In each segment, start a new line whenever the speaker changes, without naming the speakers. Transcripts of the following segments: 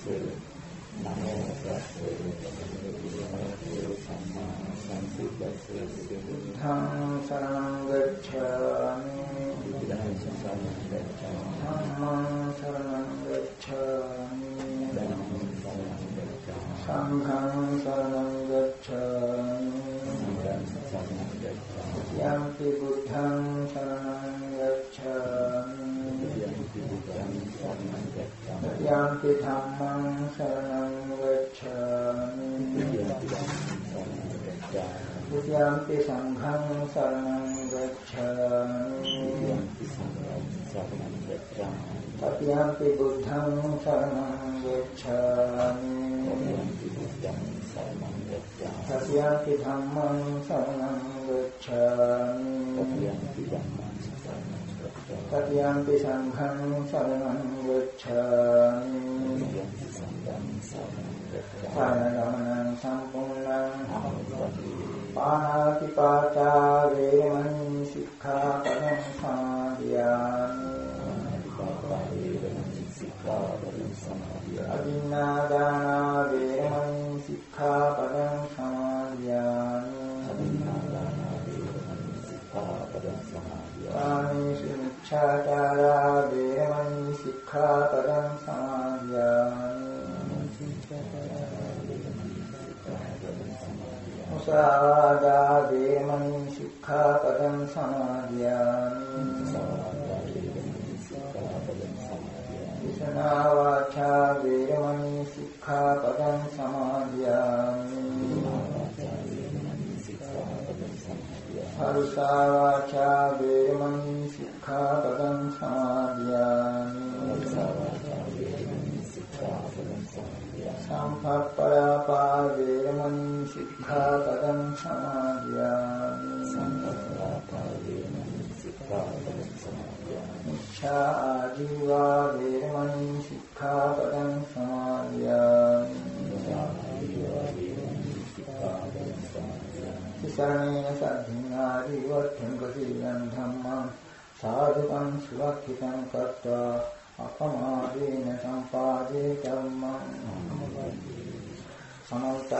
නමෝ තස්ස සම්මා සම්බුද්දස්ස
ධම්ම සරණං ගච්ඡාමි
බුද්ධං සරණං ගච්ඡාමි
ධම්මං සරණං ගච්ඡාමි සංඝං සරණං ගච්ඡාමි යම්පි බුද්ධං සරණං ගච්ඡාමි යම්පි ධම්මං සරණං ගච්ඡාමි යම්පි සංඝං සරණං ගච්ඡාමි තතියම්පි බුද්ධං සරණං ගච්ඡාමි තතියම්පි ධම්මං සරණං ගච්ඡාමි තතියම්පි සංඝං සරණං ගච්ඡාමි සරණං සම්පූර්ණං පාණාති පාතා වේමණී සික්ඛාපදං සමාදියාමි අදින්නාදානා වේමණී සික්ඛාපදං සමාදියාමි කාමේසු මිච්ඡාචාරා වේමණී සික්ඛාපදං සමාදියාමි මුසාවාදා වේමණී සික්ඛාපදං සමාදියාමි විසනා වාචා වේමණී සික්ඛාපදං සමාදියාමි හරුසා වාචා වේමණී සික්ඛාපදං මිච්ඡා ආජීවා වේමණී සික්ඛාපදං සමාදියාමි සරණේන සද්ධිනාරි වත්තං සීලං ධම්මං සාධුකං සුවක්ඛිතං කତ୍වා අපමාදේන සම්පාදේ ධම්මං සමන්ත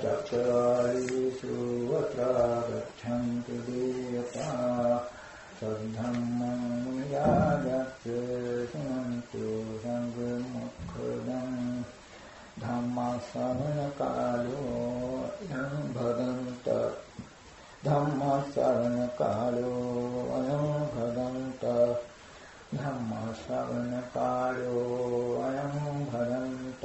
චක්කවාලේසු වත්‍රා ගච්ඡන්තු දේවතා සද්ධම්මං යාගත් සුනන්තු සංඝ මොක්ඛදං ධම්මාසවන කාලෝ යං භදන්ත ධම්මාසවන කාලෝ අයං භදන්ත ධම්මාසවන කාලෝ අයං භදන්ත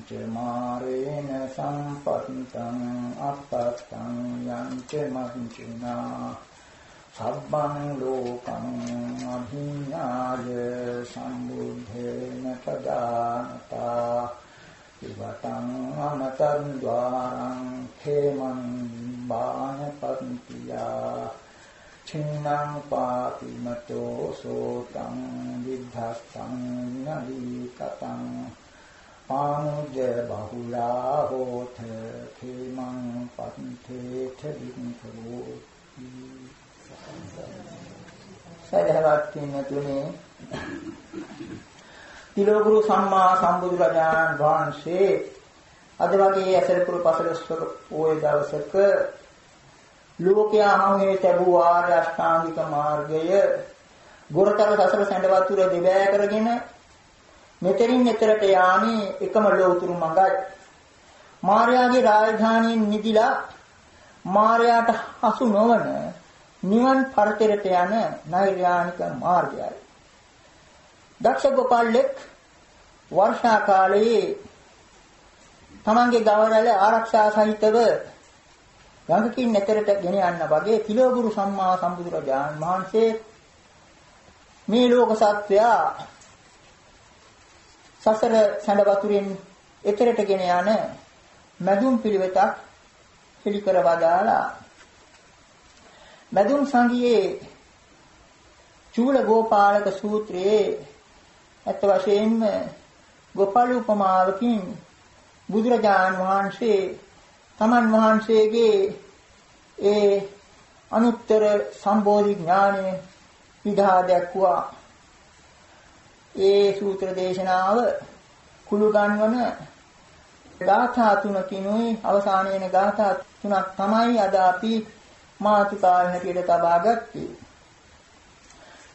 යංච මාරේන සම්පත්තං අපත්තං යංච මංචිනා සබ්බං ලෝකං අභිඤ්ඤාය සම්බුද්ධේන පදානතා ඉවතං අමතං ద్వාරං khේමං බානපන්තියා චින්නං පාතිමතෝ සෝතං විද්ධස්සං නදීකතං පානුජ බහුලා හෝත khේමං පන්තේත වින්කෝ සදහවත් කින්නතුනේ තිලෝගුරු සම්මා සම්බුදුරජාණන් වහන්සේ අද වගේ ඇසරපුර පසළොස්වක පොය දවසක ලෝකයා හමුවේ ලැබූ ආර්ය අෂ්ටාංගික මාර්ගය ගොරතර සසර සැඬ වතුර දෙවෑ කරගෙන මෙතරින් එතරට යාමේ එකම ලෝතුරු මඟයි. මාර්යාගේ රාජධානියෙන් නිදිලා මාර්යාට හසු නොවන නිවන් පරතරයට යන නෛර්යානික මාර්ගයයි. දක්ෂ ගෝපාලෙක් වර්ෂා කාලයේ තමන්ගේ ගවරල ආරක්ෂා සහිතව ගඟකින් නැතරට ගෙන යන්න වගේ තිලෝගුරු සම්මා සම්බුදුරජාණන් වහන්සේ මේ ලෝක සත්වයා සසර සැඬ වතුරෙන් එතරට ගෙන යන මැදුම් පිළිවෙතක් පිළිකර වදාලා මැදුම් සංගියේ චූල ගෝපාලක සූත්‍රයේ අත් වශයෙන්ම ගෝපාල උපමාවකින් බුදුරජාන් වහන්සේ තමන් වහන්සේගේ ඒ අනුත්තර සම්බෝධි ඥානය විදහා දැක්ුවා ඒ සූත්‍ර දේශනාව කුළු ගන්වන ගාථා තුනකිනුයි අවසානයේන ගාථා තුනක් තමයි අද අපි මාතුකාව හැටියට තබා ගත්තේ.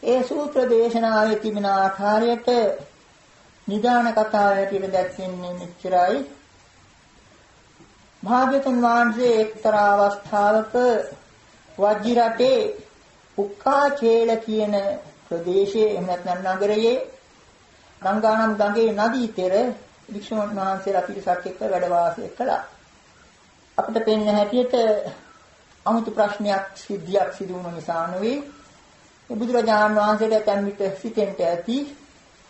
ඒ සූත්‍ර දේශනාවේ තිබෙන ආකාරයට නිදාන කතාව හැටියට දැක්වෙන්නේ මෙච්චරයි. භාග්‍යතුන් වහන්සේ එක්තරා අවස්ථාවක වජ්ජි රටේ උක්කාචේල කියන ප්‍රදේශයේ එහෙම නැත්නම් නගරයේ ගංගානම් ගඟේ නදී තෙර වික්ෂුන් වහන්සේලා පිරිසක් එක්ක වැඩ වාසය කළා. අපිට පේන හැටියට අමුතු ප්‍රශ්නයක් සිද්ධියක් සිදු වුණ නිසා නෙවෙයි. බුදුරජාණන් වහන්සේට ඇතැම් විට සිතෙන්ට ඇති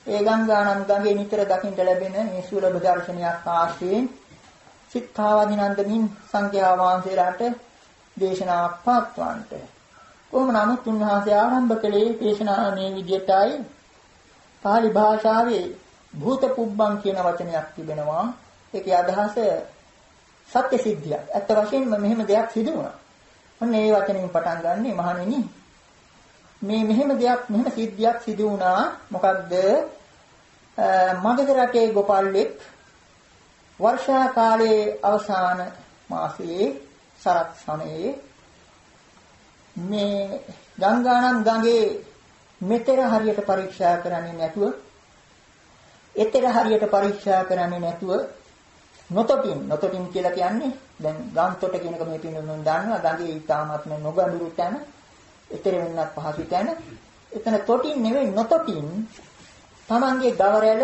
ඒ ගංගානම් ගඟේ නිතර දකින්න ලැබෙන මේ සුලභ දර්ශනයක් ආශ්‍රයෙන් සිතාවදිනන්දමින් සංඝයා වහන්සේලාට දේශනාවක් පාත්වන්ට කොහොම නමුත් උන්වහන්සේ ආරම්භ කළේ දේශනාව මේ විදිහටයි. pāli භාෂාවේ භූත පුබ්බං කියන වචනයක් තිබෙනවා. ඒකේ අදහස සත්‍ය සිද්ධිය. ඇත්ත වශයෙන්ම මෙහෙම දෙයක් සිදු වුණා. ඔන්න ඒ වචනෙන් පටන් ගන්නෙ මහණෙනි මේ මෙහෙම දෙයක් මෙහෙම සිද්ධියක් සිදු වුණා. මොකද්ද? මගධ රටේ ගෝපාලෙක් වර්ෂා කාලයේ අවසාන මාසයේ සරත් සමයේ මේ ගංගානම් ගඟේ මෙතර හරියට පරීක්ෂා කරන්නේ නැතුව එතර හරියට පරීක්ෂා කරන්නේ නැතුව නොතොටින් නොතොටින් කියලා කියන්නේ දැන් ගම්තොට කියනක මේ පින්නොන් දන්නවා ගඟේ ඊටාත්ම නොගඳුරු තැන එතර වෙන්නත් පහසු තැන එතන තොටින් නෙවෙයි නොතොටින් Tamange ගවරැල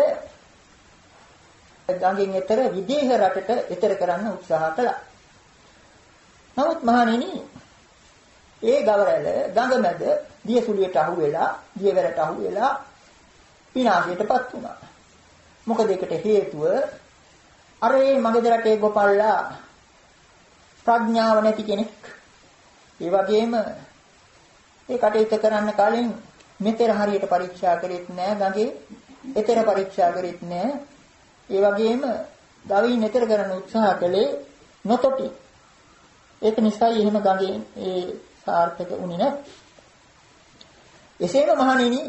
ගඟෙන් එතර විදේහ රටට එතර කරන්න උත්සාහ කළා. නමුත් මහණෙනි ඒ ගවරැල ගඟ මැද දියසුලියට අහු වෙලා දියවැලට අහු වෙලා විනාශයටපත් වුණා. මොකද ඒකට හේතුව අර මේ මගධ රටේ ගොපල්ලා ප්‍රඥාව නැති කෙනෙක්. ඒ වගේම ඒ කටයුත්ත කරන්න කලින් මෙතර හරියට පරීක්ෂා කරෙත් නෑ ගඟේ. එතර පරීක්ෂා කරෙත් නෑ. ඒ වගේම ගවයින් එතර කරන්න උත්සාහ කළේ නොතොටි. ඒක නිසායි එහෙම ගඟේ ඒ සාර්ථක වුණේ නැහැ. එසේම මහණෙනි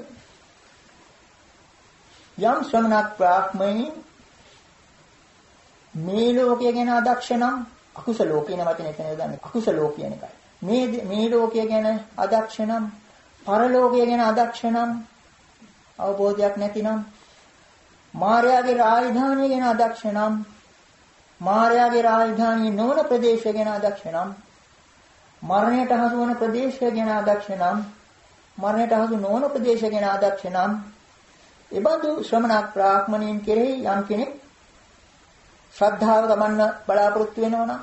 යම් ශ්‍රමණක් ප්‍රාඥයින් මේ ලෝකය ගැන අදක්ෂ නම් අකුසලෝ කියන වචනේ එතන යොදන්නේ අකුසලෝ කියන එකයි. මේ මේ ලෝකය ගැන අදක්ෂ නම් පරලෝකය ගැන අදක්ෂ නම් අවබෝධයක් නැතිනම් මායාවේ රාජධානිය ගැන අදක්ෂ නම් මායාවේ රාජධානිය නොවන ප්‍රදේශය ගැන අදක්ෂ නම් මරණයට හසු වන ප්‍රදේශය ගැන අදක්ෂ නම් මරණයට හසු නොවන ප්‍රදේශය ගැන අදක්ෂ නම් එබඳු ශ්‍රමණ බ්‍රාහ්මණයින් කෙරෙහි යම් කෙනෙක් ශ්‍රද්ධාව ගමන්න බලාපොරොත්තු වෙනවා නම්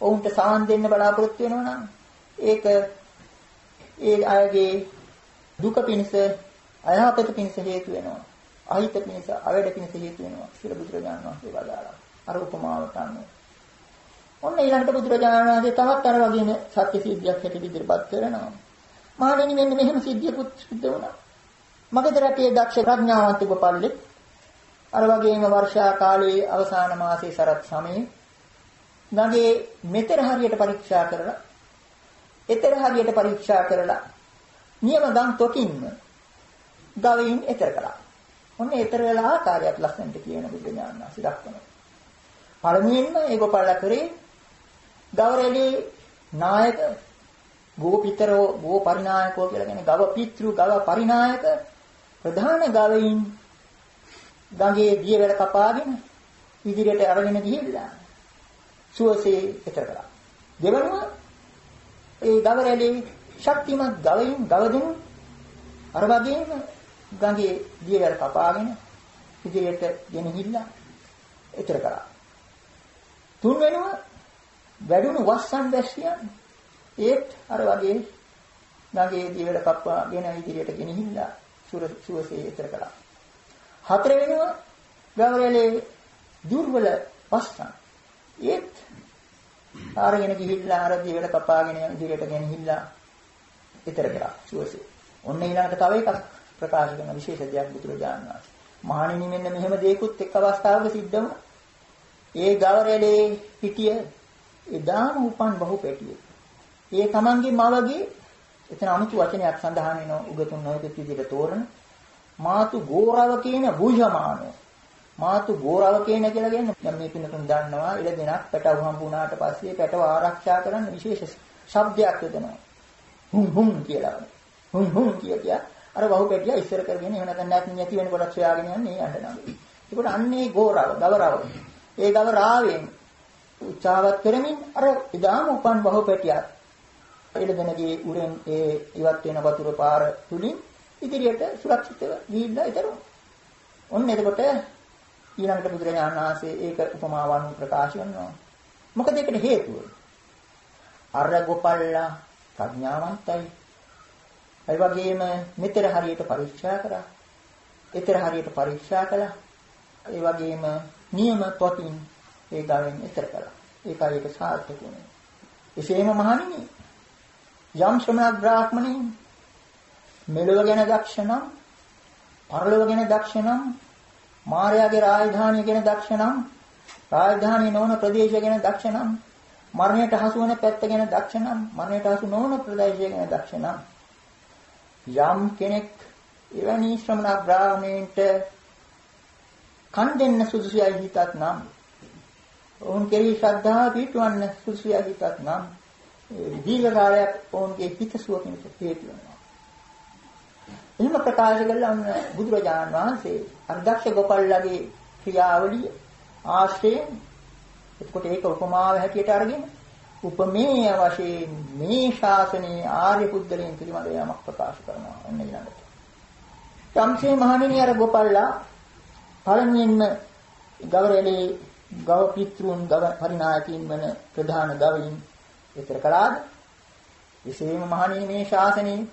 ඔවුන්ට සාන් දෙන්න බලාපොරොත්තු වෙනවා නම් ඒක ඒ අයගේ දුක පිණිස අයහපත පිණිස හේතු වෙනවා. අහිත පිණිස අවැඩ පිණිස හේතු වෙනවා කියලා බුදුරජාණන් වහන්සේ වදාළා. අර උපමාවට අනුව ඔන්න ඊළඟට බුදුරජාණන් වහන්සේ තවත් අර වගේම සත්‍ය සිද්ධියක් හැටියට ඉදිරිපත් කරනවා. මහණෙනි මෙන්න මෙහෙම සිද්ධියකුත් සිද්ධ වුණා මගධ රටේ දක්ෂ ප්‍රඥාවන්ත ගෝපාලෙක් අර වගේම වර්ෂා කාලයේ අවසාන මාසයේ සරත් සමයේ නගේ මෙතර හරියට පරීක්ෂා කරලා එතර හරියට පරීක්ෂා කරලා නියම ගම් තොකින්ම ගවයින් එතර කළා. ඔන්න එතර වෙලා ආකාරයක් ලස්සනට කියන බුද්ධ ඥානසි දක්වනවා. පළමුවෙන්ම ඒ ගෝපාල කරේ ගවරේලී නායක ගෝපිතරෝ ගෝපරිනායකෝ කියලා කියන්නේ ගව පිතෘ ගව පරිනායක ප්‍රධාන ගවයින් ගඟේ දියවැල කපාගෙන ඉදිරියට අරගෙන ගිහිල්ලා සුවසේ එතර කළා. දෙවනුව ඒ ගවරැලේ ශක්තිමත් ගවයින් ගවදෙනු අර වගේම ගඟේ දියවැල් කපාගෙන ඉදිරියට ගෙනහිල්ලා එතර කරා. තුන් වෙනුව වැඩුණු වස්සන් දැස්සියන් ඒත් අර වගේ ගඟේ දියවැල් කපාගෙන ඉදිරියට ගෙනහිල්ලා සුර සුවසේ එතර කළා. හතර වෙනුව ගවරැලේ දුර්වල වස්සන් ඒත් ආරගෙන ගිහිල්ලා අර දිවල කපාගෙන ඉදිරියට ගෙනහිල්ලා ඊතර කරා සුවසේ. ඔන්න ඊළඟට තව එකක් ප්‍රකාශ කරන විශේෂ දෙයක් බුදුරජාණන් වහන්සේ. මහණෙනි මෙන්න මෙහෙම දෙයක්ත් එක් අවස්ථාවක සිද්ධ වුණා. ඒ ගවරේලේ හිටිය එදාම උපන් බහු පැටියෙක්. ඒ තමන්ගේ මවගේ එතන අමුතු වචනයක් සඳහන් වෙනවා. උගතුන් නොයෙකුත් විදිහට තෝරන මාතු ගෝරව කියන බුජමානෝ මාතු ගෝරව කියන කියලා කියන්නේ දැන් මේ පින්නතුන් දන්නවා ඉල දෙනක් පැටව හම්බුණාට පස්සේ පැටව ආරක්ෂා කරන්න විශේෂ ශබ්දයක් යොදනවා. හුම් හුම් කියලා. හුම් හුම් කිය අර වහු පැටියා ඉස්සර කරගෙන එහෙම නැත්නම් නැත් නැති වෙන කොටස් හොයාගෙන යන්නේ අඬනවා ඒකට අන්නේ ගෝරව ගවරව. ඒ ගවරාවෙන් උච්චාවත් කරමින් අර ඉදාම උපන් වහු පැටියා එළ දෙනගේ උරෙන් ඒ ඉවත් වෙන වතුර පාර තුලින් ඉදිරියට සුරක්ෂිතව ගිහිල්ලා ඉතරු. ඔන්න එතකොට ඊළඟට බුදුරජාණන් වහන්සේ ඒක උපමාවන් ප්‍රකාශ කරනවා. මොකද ඒකට හේතුව? අර ගෝපල්ලා ප්‍රඥාවන්තයි. ඒ වගේම මෙතර හරියට පරීක්ෂා කරා. ඊතර හරියට පරීක්ෂා කළා. ඒ වගේම නියම පොතින් ඒ ගාවෙන් ඊතර කළා. ඒකයි ඒක සාර්ථක වුණේ. එසේම මහණෙනි යම් ශ්‍රමණ බ්‍රාහ්මණයින් මෙලොව ගැන දක්ෂණම් පරලොව ගැන දක්ෂණම් මායාවේ රාජධානිය ගැන දක්ෂණම් රාජධානිය නොවන ප්‍රදේශය ගැන දක්ෂණම් මරණයට හසු වන පැත්ත ගැන දක්ෂණම් මරණයට හසු නොවන ප්‍රදේශය ගැන දක්ෂණම්. යම් කෙනෙක් එවැනි ශ්‍රමණ බ්‍රාහ්මණයට කන් දෙන්න සුදුසුයි හිතත් නම් ඔවුන් කෙරෙහි ශ්‍රද්ධාව පිටවන්න සුදුසුයි හිතත් නම් දීර්ඝ කාලයක් ඔවුන්ගේ හිතසුව පිණිස හේතු වෙනවා එහෙම ප්‍රකාශ කළා ඔන්න බුදුරජාණන් වහන්සේ අර්ධක්ෂ ගෝපල්ලගේ ක්‍රියාවලිය ආශ්‍රයෙන් එතකොට ඒක උපමාව හැටියට අරගෙන උපමේය වශයෙන් මේ ශාසනයේ ආර්ය පුද්ගලයන් පිළිබඳ යමක් ප්‍රකාශ කරනවා ඔන්න ඊළඟට. සම්සේ මහණෙනි අර ගෝපල්ලා පළමුවෙන්ම ගවරලේ ගව පිතෘන් ගව පරිනායකින් වන ප්‍රධාන ගවයින් විතර කළාද? විශේෂම මහණෙනි මේ ශාසනයේ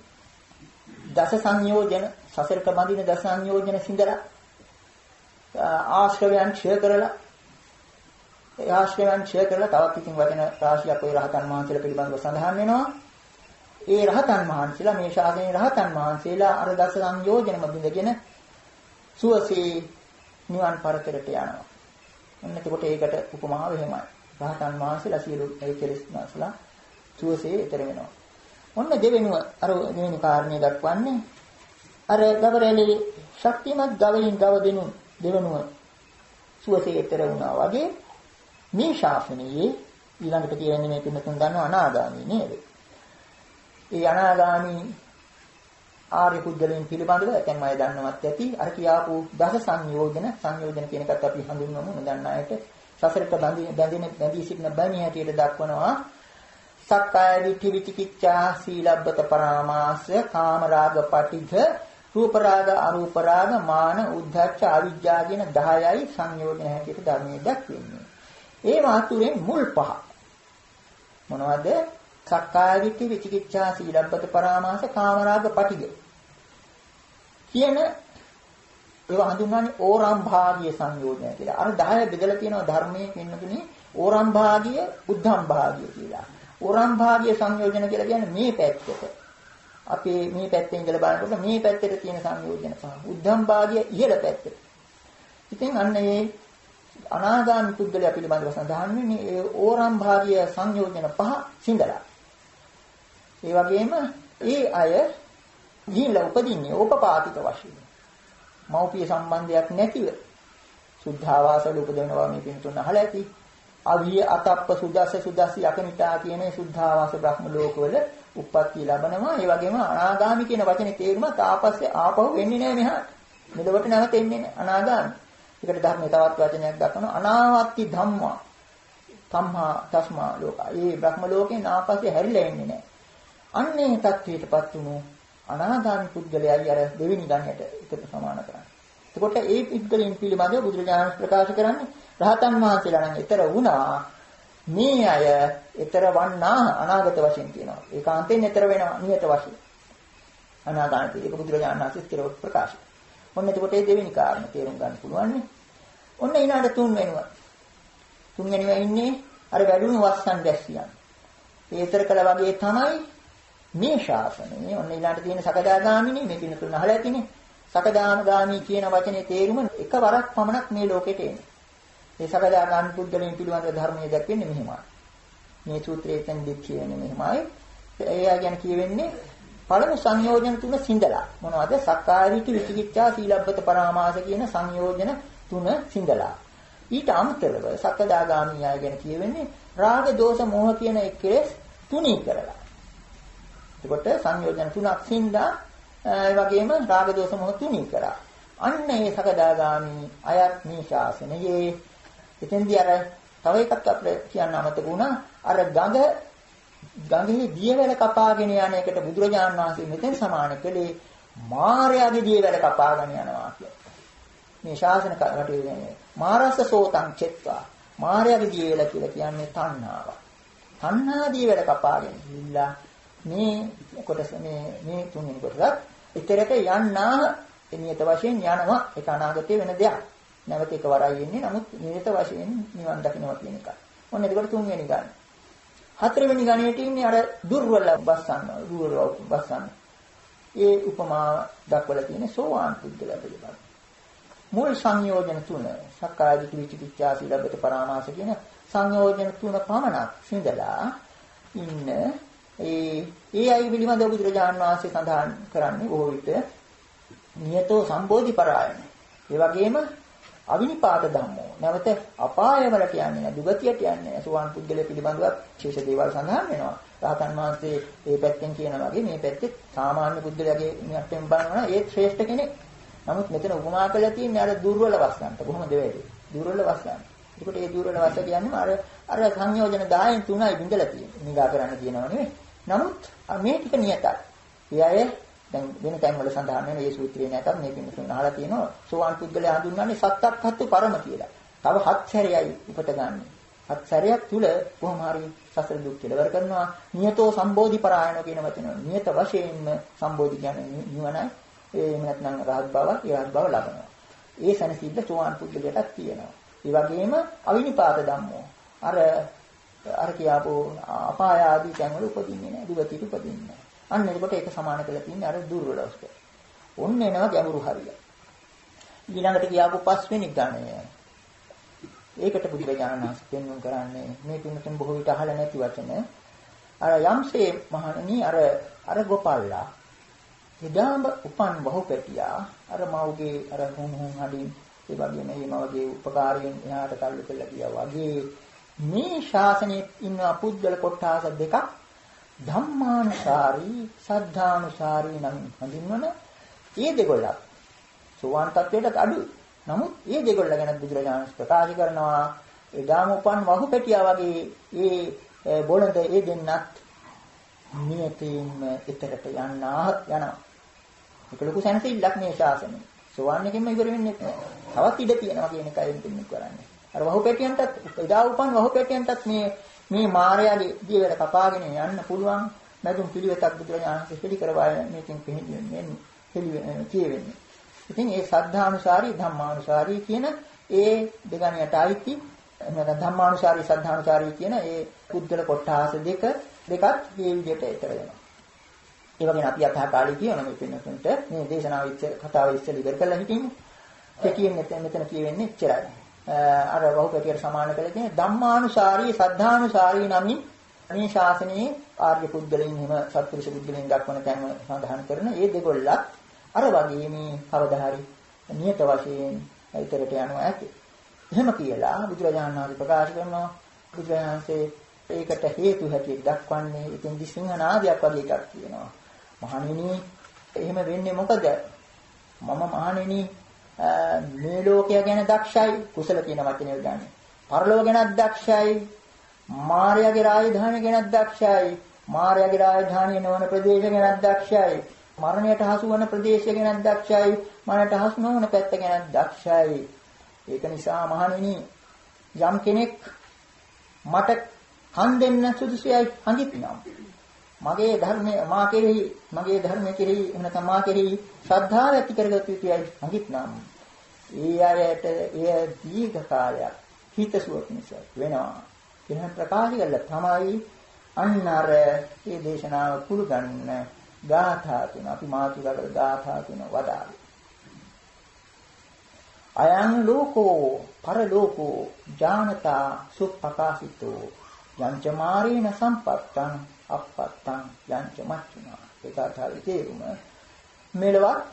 දස සංයෝජන සසරට බඳින දස සංයෝජන සිඳලා ආශ්‍රවයන් ක්ෂය කරලා ඒ ආශ්‍රවයන් ක්ෂය කරලා තවත් ඉතින් වචන රාශියක් ওই රහතන් වහන්සේලා පිළිබඳව සඳහන් වෙනවා. ඒ රහතන් වහන්සේලා මේ ශාසනයේ රහතන් වහන්සේලා අර දස සංයෝජනම බිඳගෙන සුවසේ නිවන් පරතරට යනවා. එන්න එතකොට ඒකට උපමාව එහෙමයි. රහතන් වහන්සේලා සියලු ඒ කෙලෙස් නැසලා සුවසේ ඊතර වෙනවා. ඔන්න දෙවෙනුව අර දෙවෙනි කාරණේ දක්වන්නේ අර ගවරැලේ ශක්තිමත් ගවයින් ගව දෙනු දෙවෙනුව සුවසේතර වුණා වගේ මේ ශාසනයේ ඊළඟට කියන්නේ මේ පින්නතුන් දන්නව අනාගාමී නේද? ඒ අනාගාමී ආර්ය පුද්ගලයන් පිළිබඳව දැන් මම දන්නවත් ඇති අර කියාපු දස සංයෝජන සංයෝජන කියන එකත් අපි හඳුන්වමු නොදන්න අයට සසරට බැඳී බැඳින බැඳී සිටින බණිය හැටියට දක්වනවා සක්කාය දිට්ඨි විචිකිච්ඡා සීලබ්බත පරාමාසය කාමරාග පටිඝ රූප රාග අරූප රාග මාන උද්ධච්ච අවිජ්ජා කියන 10යි සංයෝජන හැටියට ධර්මයේ දක්වන්නේ. ඒ මාතුරෙන් මුල් පහ. මොනවද? සක්කාය දිට්ඨි විචිකිච්ඡා සීලබ්බත පරාමාස කාමරාග පටිඝ. කියන ඒවා හඳුන්වන්නේ ඕරම් භාගීය සංයෝජන කියලා. අර 10 බෙදලා තියෙනවා ධර්මයේ පින්නතුනේ ඕරම් භාගීය උද්ධම් භාගීය කියලා. ඕරම් භාගීය සංයෝජන කියලා කියන්නේ මේ පැත්තට. අපේ මේ පැත්තේ ඉඳලා බලනකොට මේ පැත්තේ තියෙන සංයෝජන පහ. උද්ධම් භාගීය ඉහළ පැත්තට. ඉතින් අන්න ඒ අනාගාමී පුද්ගලයා පිළිබඳව සඳහන් වෙන්නේ ඒ ඕරම් භාගීය සංයෝජන පහ සිඳලා. ඒ වගේම ඒ අය ගිහිල්ලා උපදින්නේ ඕපපාතික වශයෙන්. මෞපිය සම්බන්ධයක් නැතිව සුද්ධාවාසවල උපදිනවා මේ පින්තුන් අහලා ඇති. අවිය අතප්ප සුදස්ස සුදස්සි අකනිටා කියන සුද්ධාවාස බ්‍රහ්ම ලෝකවල උප්පත්ති ලැබනවා. ඒ වගේම අනාගාමි කියන වචනේ තේරුම තාපස්සේ ආපහු වෙන්නේ නැහැ මෙහාට. මෙලොවට නැවත එන්නේ නැහැ අනාගාමි. ඒකට ධර්මයේ තවත් වචනයක් දක්වනවා අනාවත්ති ධම්මා. සම්මා තස්මා ලෝක. ඒ බ්‍රහ්ම ලෝකේ නාපස්සේ හැරිලා එන්නේ නැහැ. අන්නේ තත්වයටපත් වුණු අනාගාමි පුද්ගලයයි අර දෙවෙනි ගණයට එකට සමාන කරන්නේ. එතකොට ඒ පුද්ගලයන් පිළිබඳව බුදුරජාණන් ප්‍රකාශ කරන්නේ රහතන් වහන්සේලා නම් ඊතර වුණා මේ අය ඊතර වන්නා අනාගත වශයෙන් කියනවා. ඒකාන්තයෙන් ඊතර වෙනවා නියත වශයෙන්. අනාගාමී පිළික බුදුරජාණන් වහන්සේ ස්ථිරව ප්‍රකාශ. ඔන්න එතකොට මේ දෙවෙනි කාරණා තේරුම් ගන්න පුළුවන් නේ. ඔන්න ඊළඟ තුන් වෙනුව. තුන් වෙනුව ඉන්නේ අර වැඩුණු වස්සන් දැස්සියන්. ඒ ඊතර කළ වගේ තමයි මේ ශාසනය. ඔන්න ඊළඟට තියෙන සකදාගාමිනේ මේ පින තුන අහලා ඇතිනේ. සකදාගාමි කියන වචනේ තේරුම එකවරක් පමණක් මේ ලෝකෙට එන්නේ. ඒ සකදාගාමි පුද්ගලයන් පිළිබඳ ධර්මයේ දැක්වෙන්නේ මෙහිමයි. මේ සූත්‍රයේ තෙන්දි කියන්නේ මෙහිමයි. ඒ ගැන කියවෙන්නේ පළමු සංයෝජන තුන සිඳලා. මොනවද? සක්කාය විචි විචිකිච්ඡා සීලබ්බත පරාමාස කියන සංයෝජන තුන සිඳලා. ඊට අමතරව සකදාගාමී අය ගැන කියවෙන්නේ රාග දෝෂ මෝහ කියන එකේ තුනී කරලා. එතකොට සංයෝජන තුනක් සිඳා ඒ වගේම රාග දෝෂ මොහ තුනී කරා. අන්න ඒ සකදාගාමි අයත් මේ ශාසනයේ එතෙන්දී අර තව එකක් අපිට කියන්න අමතක වුණා අර ගඟ ගඟේ දියවැල කපාගෙන යන එකට බුදුරජාන් වහන්සේ මෙතෙන් සමාන කළේ මායාවේ දියවැල කපාගෙන යනවා කියලා. මේ ශාසන කටයුතු මාරස සෝතං චෙත්වා මායාවේ දියවැල කියලා කියන්නේ තණ්හාව. තණ්හා දියවැල කපාගෙන ඉilla මේ කොටස මේ මේ තුන්වෙනි කොටසත් ඉතරට යන්නා නියත වශයෙන් යනවා ඒක අනාගතයේ වෙන දෙයක්. නැවත එකවරයි එන්නේ නමුත් නියත වශයෙන් නිවන් දකින්නවා කියන එක. ඔන්න එතකොට තුන්වෙනි ගන්න. හතරවෙනි ගණයට ඉන්නේ අර දුර්වල බස්සන්න දුර්වල බස්සන්න. ඒ උපමා දක්වලා තියෙන සෝවාන් පුද්ගලයා පිළිබඳ. මුල් සංයෝජන තුන සක්කාය දිට්ඨි විචිකිච්ඡා සීලබ්බත පරාමාස කියන සංයෝජන තුන පමණක් සිඳලා ඉන්න ඒ ඒ අය පිළිබඳව බුදුරජාන් වහන්සේ සඳහන් කරන්නේ බොහෝ විට නියතෝ සම්බෝධි පරායන. ඒ වගේම අවිනිපාත ධම්මෝ. නැවත අපාය වලට යන්නේ නැහැ, දුගතියට යන්නේ නැහැ. සුවාන් පුද්ගලය පිළිබඳව විශේෂ දේවල් සඳහන් වෙනවා. රහතන් වහන්සේ මේ පැත්තෙන් කියනවා වගේ මේ පැත්තේ සාමාන්‍ය පුද්ගලයාගේ මට්ටමින් බලනවා ඒත් ශ්‍රේෂ්ඨ කෙනෙක්. නමුත් මෙතන උපමා කරලා තියෙන්නේ අර දුර්වල වස්තන්ට. කොහොමද වෙන්නේ? දුර්වල වස්තන්ට. ඒකට ඒ දුර්වල වස්ත කියන්නේ අර අර සංයෝජන 10න් 3යි බිඳලා තියෙන්නේ. නිගා කරන්න කියනවා නෙවෙයි. නමුත් මේ ටික නියතයි. ඒ අය දැන් වෙන තැන් වල සඳහන් වෙන මේ සූත්‍රයේ නැතත් මේ පින්නතුන් අහලා තියෙනවා සෝවාන් පුද්ගලයා හඳුන්වන්නේ සත්තක්හත්තු පරම කියලා. තව හත් සැරයයි උපත ගන්න. හත් සැරයක් තුල කොහොම හරි සසර දුක් කෙලවර කරනවා. නියතෝ සම්බෝධි පරායන කියන වචන. නියත වශයෙන්ම සම්බෝධි කියන්නේ නිවනයි. එහෙම නැත්නම් රහත් බව, ඊරහත් බව ලබනවා. ඒ සනසිද්ධ සෝවාන් පුද්ගලයාටත් තියෙනවා. ඒ වගේම අවිනිපාත ධම්මෝ. අර අර කියාපෝ අපාය ආදී තැන්වල උපදින්නේ නැහැ. දුගතියට උපදින්නේ නැහැ. අන්න එතකොට ඒක සමාන කරලා තින්නේ අර දුර්වල අවස්ථාව. ඔන්න එනවා ගැඹුරු හරිය. ඊළඟට කියාපු පස්වෙනි ගණය. ඒකට බුදුරජාණන් වහන්සේ පෙන්වුම් කරන්නේ මේ පින්නතුන් බොහෝ විට අහලා නැති වචන. අර යම්සේ මහණනි අර අර ගෝපල්ලා එදාම උපන් බහුපැටියා අර මවගේ අර හුම් හුම් හඩින් ඒ වගේම මේ මවගේ උපකාරයෙන් එහාට තල්ලු කළා කියා වගේ මේ ශාසනයේ ඉන්න පුද්ගල කොටාස දෙකක් ධම්මානුසාරී සද්ධානුසාරී නම් හඳුන්වන ඒ දෙකොල්ලක් සෝවාන් තත්වයට අඩුයි. නමුත් ඒ දෙකොල්ල ගැන බුදුරජාණන් ප්‍රකාශ කරනවා එදාම උපන් වහු පැටියා වගේ ඒ බොළඳ ඒ දෙන්නත් නියතින්ම ඊතරට යන්නා යනවා. ඒක ලොකු සැනසෙල්ලක් මේ ශාසනය. සෝවාන් එකෙන්ම ඉවර වෙන්නේ නැහැ. තවත් ඉඩ තියෙනවා කියන එකයි මෙතන කරන්නේ. අර වහු පැටියන්ටත් එදා උපන් වහු පැටියන්ටත් මේ මේ මායාවේ දියවැර කපාගෙන යන්න පුළුවන් නැතුම් පිළිවෙතක් බුදුරජාණන්සේ පිළි කරවාය මේකෙන් පිළිගන්නේ කියවෙන්නේ. ඉතින් ඒ සද්ධානුසාරී ධම්මානුසාරී කියන ඒ දෙගණයට ආйти නැත්නම් ධම්මානුසාරී සද්ධානුසාරී කියන ඒ බුද්ධල කොටහස දෙක දෙකත් මේ විදිහට ඊතර වෙනවා. ඒ වගේම අපි අතහකාලී කියන මේ පින්නකට මේ දේශනාව ඉච්ච කතාව ඉස්සෙල් ඉවර කරලා හිටින්නේ. ඒ කියන්නේ මෙතන කියවෙන්නේ ඉච්චරයි. අර බහුපැටියට සමාන කළ තියෙන ධම්මානුසාරී සද්ධානුසාරී නමින් මේ ශාසනයේ ආර්ය පුද්ගලයන් හිම සත්පුරුෂ පුද්ගලයන් දක්වන තැන් සඳහන් කරන ඒ දෙකොල්ලත් අර වගේ මේ කවදා හරි නියත වශයෙන් ඊතරට යනවා ඇති. එහෙම කියලා බුදුරජාණන් වහන්සේ ප්‍රකාශ කරනවා බුදුරජාණන්සේ ඒකට හේතු හැටියට දක්වන්නේ ඉතින් දිසිංහනාදයක් වගේ එකක් තියෙනවා. මහණෙනි එහෙම වෙන්නේ මොකද? මම මහණෙනි මේ ලෝකය ගැන දක්ෂයි කුසල කියන වචනේ ගන්න. පරලෝක ගැන දක්ෂයි. මාර්යාගේ රාජධානිය ගැන දක්ෂයි. මාර්යාගේ රාජධානිය නොවන ප්‍රදේශ ගැන දක්ෂයි. මරණයට හසු වන ප්‍රදේශය ගැන දක්ෂයි. මරණයට හසු නොවන පැත්ත ගැන දක්ෂයි. ඒක නිසා මහණෙනි යම් කෙනෙක් මට කන් දෙන්න සුදුසුයයි හඟින්නම් මගේ ධර්මය මා කෙරෙහි මගේ ධර්මය කෙරෙහි එන තමා කෙරෙහි ශ්‍රද්ධාව ඇති කරගත යුතුයි හඟින්නම් ඒ අයට එය දීර්ඝ කාලයක් හිතසුවක් නිසා වෙනවා. එහෙනම් ප්‍රකාශ කළා තමයි අන්න අර මේ දේශනාව කුළු ගන්න ගාථා තුන අපි මාතුකා කළ ගාථා තුන වදාළා. අයං ලෝකෝ පරලෝකෝ ඥානතා සුප්පකාසිතෝ යංච මාරේන සම්පත්තං අපත්තං යංච මච්චුනා. ඒකාථාවේ තේරුම. මෙලවත්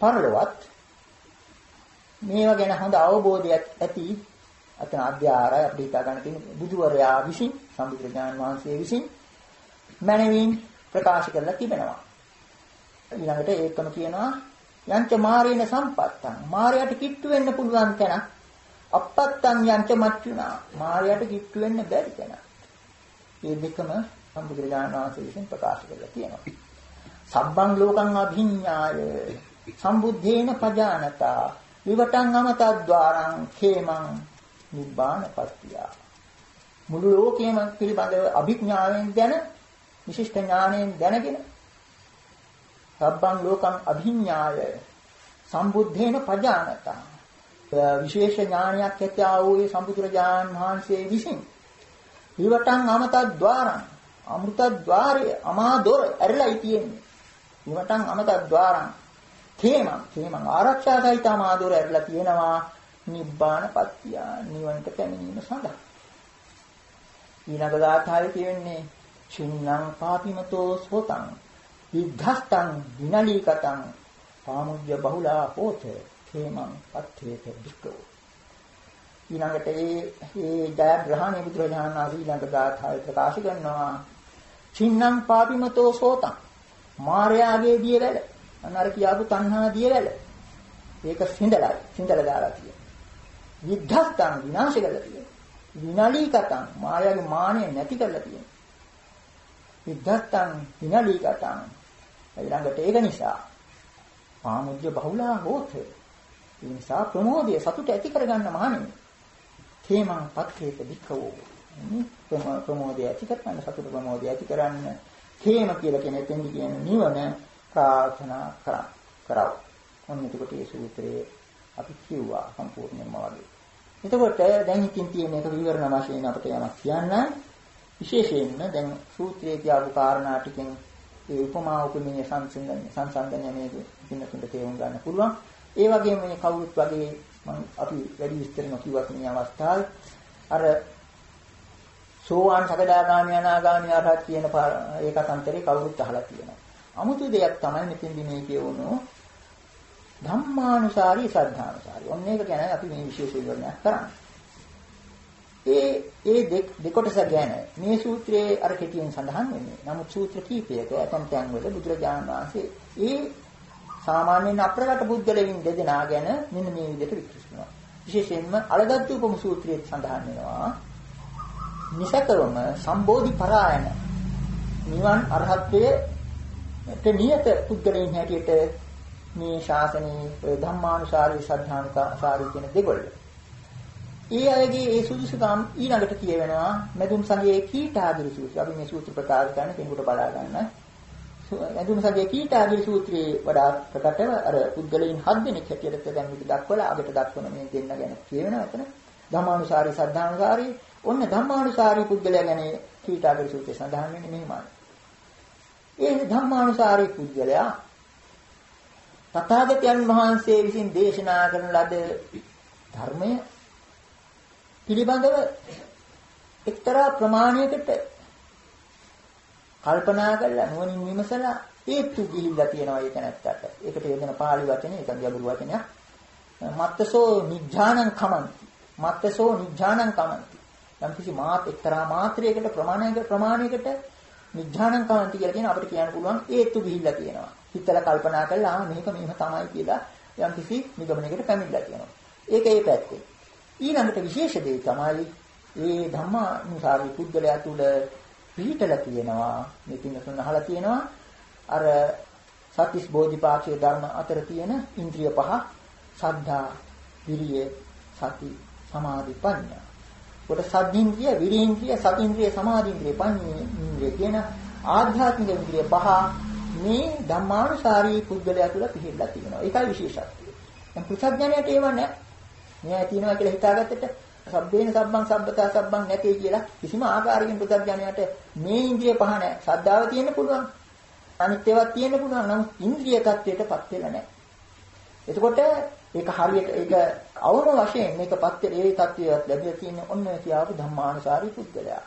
පරලොවත් මේවා ගැන හොඳ අවබෝධයක් ඇති අතන අධ්‍යාරය අපිට හිතා ගන්න තියෙන බුදුවරයා විසින් සම්බුදුරජාණන් වහන්සේ විසින් මනවින් ප්‍රකාශ කරලා තිබෙනවා. ඊළඟට ඒකම කියනවා යංච මාරේන සම්පත්තං. මාරයට කිට්ටු වෙන්න පුළුවන් තැන අපත්තං යංච මච්චුනා. මාරයට කිට්ටු වෙන්න බැරි තැන මේ දෙකම සම්බුදුරජාණන් වහන්සේ විසින් ප්‍රකාශ කරලා තියෙනවා. සබ්බං ලෝකං අභිඤ්ඤාය සම්බුද්ධේන පජානතා විවටං අමතද්්වාරං khemං නිබ්බානපත්තිය. මුළු ලෝකයේම පිළිබඳව අභිඥාවෙන් දැන විශිෂ්ට ඥාණයෙන් දැනගෙන සබ්බං ලෝකං අභිඤ්ඤාය සම්බුද්ධේන පජානතා. විශේෂ ඥානයක් ඇතියා වූ ඒ සම්බුදුරජාන් වහන්සේ විසින් ඊවටං අමතද්්වාරං අමෘතද්්වාරය අමාදොර ඇරලයි තියෙන්නේ ඊවටං අමතද්්වාරං. තේමං තේමං ආරක්ෂා සහිත අමාදොර ඇරලා තියෙනවා නිබ්බාන පත්‍ය නිවන්ට පැමිණීම සඳහා. ඊළඟ ගාථාවේ කියන්නේ චින්නම් පාපිමතෝ සෝතං විද්ධස්තං විනලීකතං පාමුජ්‍ය බහුලා හෝත හේමං පත්තේත දුක්ඛෝ ඊළඟට ඒ ඒ ජයග්‍රහණය බුදුරජාණන් වහන්සේ ඊළඟ ගාථාවේ ප්‍රකාශ කරනවා චින්නම් පාපිමතෝ සෝතං. මාර්යාගේ දියවැල අනර කියාපු තණ්හා දියවැල ඒක සිඳලයි සිඳල දාලා තියෙන විද්ධස්තං විනාශ කරලා තියෙන විනලීකතං මායාවේ මානය නැති කරලා තියෙන විද්ධත්තං විනලීකතං. ඊළඟට ඒක නිසා පාමුජ්‍ය බහුලා හෝත. ඒ නිසා ප්‍රමෝදය සතුට ඇති කරගන්න මහණෙනි. තේමං පත්‍රේත වික්ඛවෝ ප්‍රමෝදය ඇති කරගන්න සතුට ප්‍රමෝදය ඇති කරන්න තේම කියලා කියන එතෙන්දි කියන නිවන ප්‍රාර්ථනා කරා කරව. ඔන්න එතකොට මේ සූත්‍රයේ අපි කිව්වා සම්පූර්ණයෙන්ම වගේ. එතකොට දැන් ඉතින් තියෙන එක විවරණ වශයෙන් අපිට යමක් කියන්න විශේෂයෙන්ම දැන් සූත්‍රයේ කියපු කාරණා ටිකෙන් ඒ උපමා උපමේය සංසන්දනය සංසන්දනය නේද පින්නතුන්ට තේරුම් ගන්න පුළුවන්. ඒ වගේම මේ කවුරුත් වගේ මම අපි වැඩි විස්තර නොකියවත් මේ අවස්ථාවේ අර සෝවාන් සකදාගාමී අනාගාමී අරහත් කියන ඒ කතන්තරේ කවුරුත් අහලා තියෙනවා. 아무තු දෙයක් තමයි මෙතෙන්දි මේ කියවුණු ධම්මානුසාරී සද්ධානුසාරී. ඔන්න ඒක ගැන අපි මේ විශේෂ විවරණයක් කරන්නේ. ඒ ඒ දෙකොටස ගැන මේ සූත්‍රයේ අර කෙටියෙන් සඳහන් වෙන්නේ. නමුත් සූත්‍ර කීපයක ඇතම් තැන්වල බුදුරජාණන් වහන්සේ ඒ සාමාන්‍යයෙන් අප්‍රකට පුද්ගලයන් දෙදෙනා ගැන මෙන්න මේ විදිහට විස්තර කරනවා. විශේෂයෙන්ම අලගත් උපම සූත්‍රයේ සඳහන් වෙනවා. නිසකවම සම්බෝධි පරායන නිවන් අරහත්ත්වයට නියත පුද්ගලයන් හැටියට මේ ශාසනයේ ධම්මානුසාරී සද්ධානුසාරී කියන දෙකොල්ල. ඒ අයගේ ඒ සුදුසුකම් ඊළඟට කියවෙනවා මෙදුම් සංගයේ කීටාගිරි සූත්‍රය. අපි මේ සූත්‍ර ප්‍රකාශ කරන කෙනෙකුට බලා ගන්න. මෙදුම් සංගයේ කීටාගිරි සූත්‍රයේ වඩා ප්‍රකටව අර පුද්ගලයන් හත් දෙනෙක් හැටියට දැන් මේක දක්වලා අගට දක්වන මේ දෙන්න ගැන කියවෙනවා එතන. ධම්මානුසාරී සද්ධානුසාරී ඔන්න ධම්මානුසාරී පුද්ගලයා ගැන කීටාගිරි සූත්‍රයේ සඳහන් වෙන්නේ මෙහිමයි. ඒ ධම්මානුසාරී පුද්ගලයා තථාගතයන් වහන්සේ විසින් දේශනා කරන ලද ධර්මය පිළිබඳව එක්තරා ප්‍රමාණයකට කල්පනා කරලා නුවණින් විමසලා හේතු ගිහිල්ලා තියෙනවා ඒක නැත්තට. ඒකට යොදන පාළි වචනේ ඒක ගැඹුරු වචනයක්. මත්තසෝ නිඥානං කමන්ති. මත්තසෝ නිඥානං කමන්ති. යම් කිසි මාත් එක්තරා මාත්‍රයකට ප්‍රමාණයකට ප්‍රමාණයකට නිඥානං කාන්ති කියලා කියන අපිට කියන්න පුළුවන් ඒත්තු ගිහිල්ලා තියෙනවා. හිතලා කල්පනා කරලා ආ මේක මෙහෙම තමයි කියලා යම් කිසි නිගමනයකට පැමිණලා තියෙනවා. ඒක ඒ පැත්තේ. ඊළඟට විශේෂ දේ තමයි මේ ධම්මානුසාරී පුද්ගලයා තුල පිළිතලා තියෙනවා. මේ පින්නතුන් අහලා තියෙනවා. අර සත්‍තිස් බෝධිපාක්ෂික ධර්ම අතර තියෙන ඉන්ද්‍රිය පහ සද්ධා, විරිය, සති, සමාධි, ප්‍රඥා. කොට සද්ධින්ද්‍රිය, විරීන්ද්‍රිය, සතින්ද්‍රිය, සමාධින්ද්‍රිය, පඤ්ඤේන්ද්‍රිය කියන ආධ්‍යාත්මික ඉන්ද්‍රිය පහ මේ ධම්මානුසාරී පුද්ගලයා තුළ පිළිහිලා තියෙනවා. ඒකයි විශේෂත්වය. දැන් පුසඥයට ඒව නැහැ. මෙයා තියෙනවා කියලා හිතාගත්තට සබ්බේන සබ්බං සබ්බතා සබ්බං නැtei කියලා කිසිම ආකාරයකින් පුසඥයට මේ ඉන්ද්‍රිය පහ නැහැ. ශ්‍රද්ධාව තියෙන්න පුළුවන්. අනිත් ඒවා තියෙන්න පුළුවන්. නමුත් ඉන්ද්‍රිය tattweටපත් වෙලා නැහැ. එතකොට ඒක හරියට ඒක අවම වශයෙන් මේකපත් ඒ tattweවත් ලැබිලා තියෙන ඔන්න කියාපු ධම්මානුසාරී පුද්ගලයා.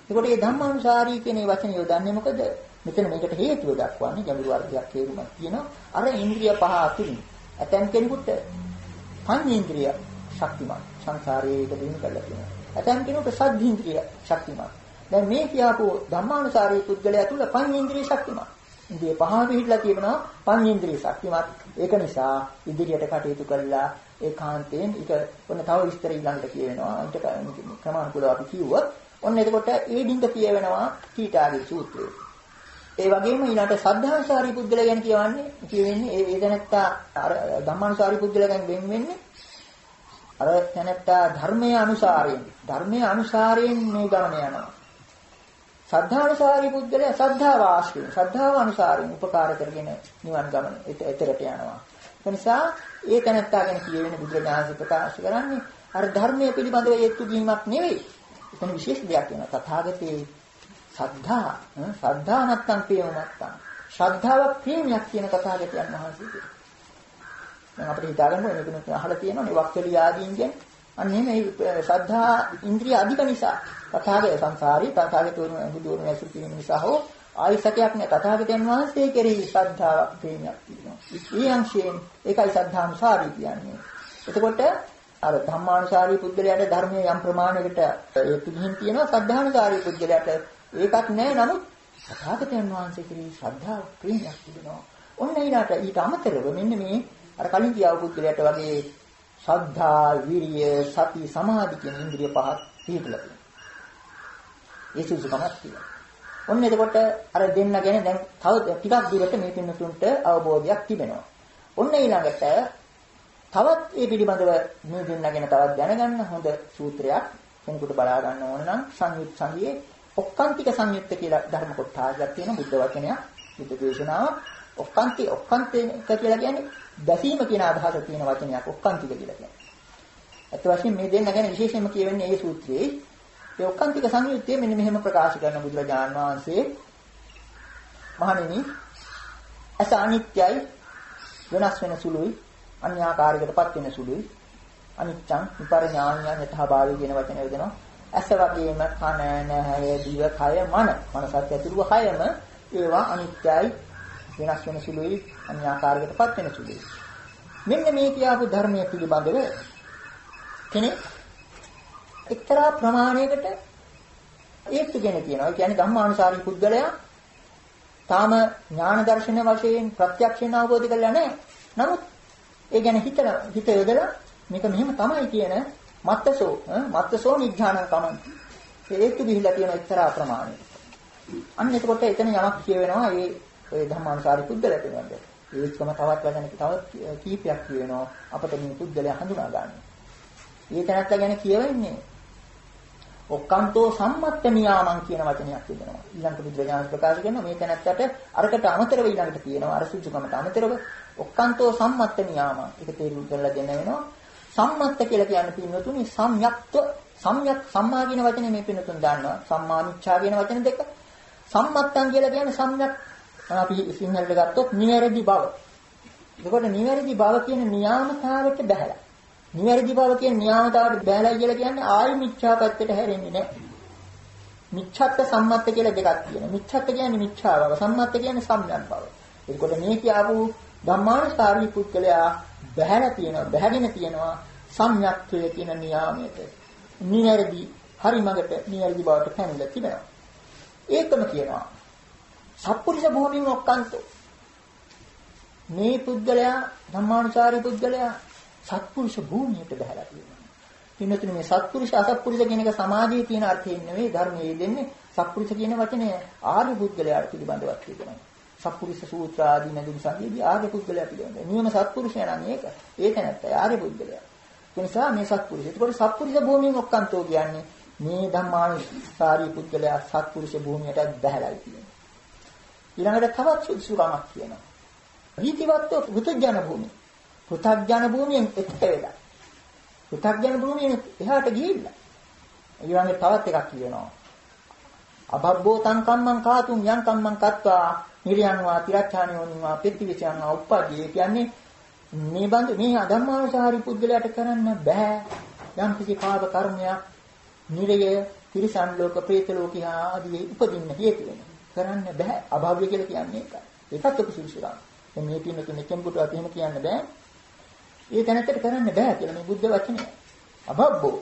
එතකොට මේ ධම්මානුසාරී කියන මේ වචනේ යොදන්නේ මොකද? මෙතන මේකට හේතුව දක්වන්නේ ගැඹුරු අර්ථයක් හේතුමක් කියනවා. අර ඉන්ද්‍රිය පහ අතුරින් ඇතැම් කෙනෙකුට පංචේන්ද්‍රිය ශක්තිමත් සංසාරයේ ඒක දිනු කරලා තියෙනවා. ඇතැම් කෙනෙකුට සද්ධීන්ද්‍රිය ශක්තිමත්. දැන් මේ කියපු ධම්මානුසාරී පුද්ගලයා තුල පංචේන්ද්‍රිය ශක්තිමත්. ඉන්ද්‍රිය පහ පිළිట్లా කියනවා පංචේන්ද්‍රිය ශක්තිමත්. ඒක නිසා ඉදිරියට කටයුතු කළා ඒකාන්තයෙන් ඒක ඔන්න තව විස්තර ඊළඟට කියවෙනවා. අන්ට ක්‍රමානුකූලව අපි කිව්වොත් ඔන්න එතකොට ඒ ඩිංග කියවෙනවා කීටාගේ සූත්‍රයේ. ඒ වගේම ඊළඟට සද්ධාංසාරී පුද්ගල ගැන කියවන්නේ කියවෙන්නේ ඒ ඒ දැනත්තා අර ධම්මානුසාරී පුද්ගල ගැන වෙන් වෙන්නේ අර දැනත්තා ධර්මයේ අනුසාරයෙන් ධර්මයේ අනුසාරයෙන් මේ ගමන යනවා. සද්ධානුසාරී පුද්ගලයා සද්ධාව ආශ්‍රයෙන් සද්ධාව අනුසාරයෙන් උපකාර කරගෙන නිවන් ගමන එතරට යනවා. ඒ නිසා ඒ තැනත්තා ගැන කියවෙන බුදුරජාණන් ප්‍රකාශ කරන්නේ අර ධර්මයේ පිළිබඳව හේතු දීමක් නෙවෙයි. එතන විශේෂ දෙයක් වෙනවා. තථාගතේ සද්ධා සද්ධා නැත්තම් ප්‍රේම නැත්තම් ශ්‍රද්ධාවක් ප්‍රේමයක් කියන තථාගතයන් වහන්සේ කියනවා. දැන් අපිට හිතාගන්න ඕනේ මේක අහලා තියෙනවනේ වක්කලි ආදීන්ගෙන් අන්න එහෙම මේ ශ්‍රද්ධා ඉන්ද්‍රිය අධික නිසා තථාගත සංසාරී තථාගතවරුන් බුදුවරුන් ඇසුරු කිරීම නිසා හෝ ආයිසකයක් නෑ තථාගතයන් වහන්සේ කෙරෙහි ශ්‍රද්ධාවක් ප්‍රේමයක් තියෙනවා. ඒ අංශයෙන් ඒකයි ශ්‍රද්ධානුසාරී කියන්නේ. එතකොට අර ධම්මානුසාරී පුද්ගලයාට ධර්මයේ යම් ප්‍රමාණයකට ඒ පිළිහින් තියෙනවා ශ්‍රද්ධානුසාරී පුද්ගලයාට ඒකක් නෑ නමුත් තථාගතයන් වහන්සේ කෙරෙහි ශ්‍රද්ධාව ප්‍රේමයක් තිබෙනවා. ඔන්න ඊට ඊට අමතරව මෙන්න මේ අර කලින් කියාවු පුද්ගලයාට වගේ ශ්‍රද්ධා, විරිය, සති, සමාධි කියන ඉන්ද්‍රිය පහක් පිළිපදලා තියෙනවා. ඒ සුසුකමක් තියෙනවා. ඔන්න එතකොට අර දෙන්න ගැන දැන් තව ටිකක් දුරට මේ පින්නතුන්ට අවබෝධයක් තිබෙනවා. ඔන්න ඊළඟට තවත් ඒ පිළිබඳව මේ දෙන්න ගැන තවත් දැනගන්න හොඳ සූත්‍රයක් කෙනෙකුට බලා ගන්න ඕන නම් සංයුත් සංගියේ ඔක්කාන්තික සංයුත්ත කියලා ධර්ම කොටසක් තියෙන බුද්ධ වචනයක් බුද්ධ දේශනාව ඔක්කාන්ති ඔක්කාන්තික කියලා කියන්නේ දැසීම කියන අදහස තියෙන වචනයක් ඔක්කාන්තික කියලා කියන්නේ. අත් වශයෙන් මේ දෙන්න ගැන විශේෂයෙන්ම කියවෙන්නේ මේ සූත්‍රයේ ඒ ඔක්කාන්තික සංයුත්තේ මෙන්න මෙහෙම ප්‍රකාශ කරන බුදුරජාන් වහන්සේ. මහණෙනි අස අනිත්‍යයි වෙනස් වෙන සුළුයි අන්‍යාකාරයකටපත් වෙන සුළුයි. අනිච්චං විපරිඥාණ්‍යං යථාභාවය කියන වචනය යොදනවා ඇස වගේම කන නැහැය දිව කය මන. මනසත් ඇතුළුව කයම ඒවා අනිත්‍යයි වෙනස් වෙන සුළුයි අන්‍යාකාරයකටපත් වෙන සුළුයි. මෙන්න මේ කියාපු ධර්මයේ පිළිබඳව කෙනෙක් එක්තරා ප්‍රමාණයකට ඒත්තුගෙන කියනවා. ඒ කියන්නේ ධම්මානුසාරී පුද්ගලයා තාම ඥාන දර්ශන වශයෙන් ප්‍රත්‍යක්ෂණ අවබෝධ කරලා නැහැ. නමුත් ඒ ගැන හිතන හිත යොදලා මේක මෙහෙම තමයි කියන මත්තසෝ මත්තසෝ නිඥානං කමන්ති. ඒත්තු ගිහිලා තියෙන එක්තරා ප්‍රමාණයකට. අන්න එතකොට එතන යමක් කියවෙනවා ඒ ඔය ධම්මානුසාරී පුද්ගලයා පිළිබඳ. ඒකම තවත් වචන තවත් කීපයක් කියවෙනවා අපිට මේ පුද්ගලයා හඳුනා ගන්න. ඒ තැනත්තා ගැන කියවෙන්නේ ඔක්කාන්තෝ සම්මත්ත නියාමං කියන වචනයක් තිබෙනවා. ඊළඟට බුදුරජාණන් ප්‍රකාශ කරනවා මේ තැනත්තට අරකට අමතරව ඊළඟට කියනවා අර සුදුකමට අමතරව ඔක්කාන්තෝ සම්මත්ත නියාමං. ඒක තේරුම් කරලා දෙන්න වෙනවා. සම්මත්ත කියලා කියන්නේ පින්නතුනි සම්යක්ත්ව සම්යක් සම්මා කියන වචනේ මේ පින්නතුන් දන්නවා. සම්මා මිච්ඡා කියන වචන දෙක. සම්මත්තන් කියලා කියන්නේ සම්යක් අපි සිංහලට ගත්තොත් නිවැරදි බව. එතකොට නිවැරදි බව කියන නියාමතාවට බහැලා නිවැරදි බව කියන්නේ න්‍යාමතාවට බෑලයි කියලා කියන්නේ ආයි මිච්ඡා පැත්තට හැරෙන්නේ නැහැ. මිච්ඡත්ත සම්මත්ත කියලා දෙකක් තියෙනවා. මිච්ඡත්ත කියන්නේ මිච්ඡා බව, සම්මත්ත කියන්නේ සම්යම් බව. ඒකකොට මේ කියාපු ධම්මානුසාරී පුද්ගලයා බහැලා තියෙනවා, බහැගෙන තියෙනවා සම්‍යක්ත්වය කියන නියාමයට. නිවැරදි හරි මගට නියැරදි බවට පැමිණලා තිබෙනවා. ඒකම කියනවා. සත්පුරුෂ භූමින් ඔක්කාන්තෝ. මේ පුද්ගලයා ධම්මානුසාරී පුද්ගලයා සත්පුරුෂ භූමියට බහැලා තියෙනවා. පින්නතුනේ මේ සත්පුරුෂ අසත්පුරුෂ කියන එක සමාජයේ තියෙන අර්ථයෙන් නෙවෙයි ධර්මයේ දෙන්නේ සත්පුරුෂ කියන වචනේ ආර්ය පුද්ගලයාට පිළිබඳව කියනවා. සත්පුරුෂ සූත්‍ර ආදී නදුන් සංගීදී ආර්ය පුද්ගලයා පිළිබඳව. නියම සත්පුරුෂයා නම් ඒක. ඒක නැත්තයි ආර්ය පුද්ගලයා. ඒ නිසා මේ සත්පුරුෂ. ඒකෝට සත්පුරුෂ භූමියෙන් ඔක්කන්තෝ කියන්නේ මේ ධම්මානුසාරී පුද්ගලයා සත්පුරුෂ භූමියට බහැලායි කියන්නේ. ඊළඟට තවත් සුදුසුකමක් කියනවා. වීතිවත්ව පෘථග්ජන භූමිය. පෘථග්ජන භූමියෙන් එක්ත වෙලා. පෘථග්ජන භූමියෙන් එහාට ගිහිල්ලා. ඊළඟට තවත් එකක් කියනවා. අබබ්බෝ තං කම්මං කාතුම් යං කම්මං කත්වා නිර්යං වා තිරච්ඡානියෝනින් වා පෙත්තිවිචයන් වා උප්පජ්ජේ කියන්නේ මේ බඳු මේ අධම්මානුසාරී පුද්ගලයාට කරන්න බෑ. යම් කිසි පාප කර්මයක් නිරය තිරිසන් ලෝක ප්‍රේත ලෝක ආදී උපදින්න හේතු වෙනවා. කරන්න බෑ. අභාව්‍ය කියලා කියන්නේ ඒකයි. ඒකත් උපසුසුරා දැන් මේ පින්න තුන කෙනෙකුටවත් එහෙම කියන්න බෑ. ඒ තැනකට කරන්න බෑ කියලා මේ බුද්ධ වචනය. අභබ්බෝ.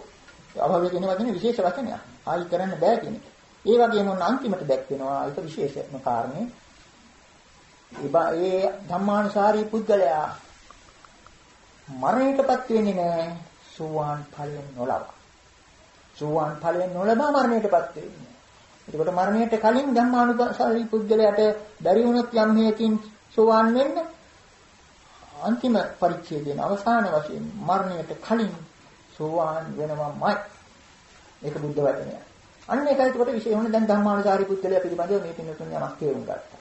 අභාව්‍ය කියන වචනේ විශේෂ වචනයක්. ආයි කරන්න බෑ කියන එක. ඒ වගේම ඔන්න අන්තිමට දැක්වෙනවා ඒක විශේෂම කාරණේ. ඒ ධම්මානුසාරී පුද්ගලයා මරණයටපත් වෙන්නේ නැහැ සෝවාන් ඵලයෙන් නොලබ. සෝවාන් ඵලයෙන් නොලබා මරණයටපත් වෙන්නේ. එතකොට මරණයට කලින් ධම්මානුසාරී පුද්ගලයාට බැරි වුණොත් යම් හේකින් සෝවාන් වෙන්න අන්තිම පරිච්ඡේදයෙන් අවසාන වශයෙන් මරණයට කලින් සෝවාන් වෙනවමයි. ඒක බුද්ධ වචනය. අන්න ඒකයි එතකොට විශේෂ වුණ දැන් ධම්මානුසාරී පුද්ගලයා පිළිබඳව මේ පින්නතුන් යමක් තේරුම් ගත්තා.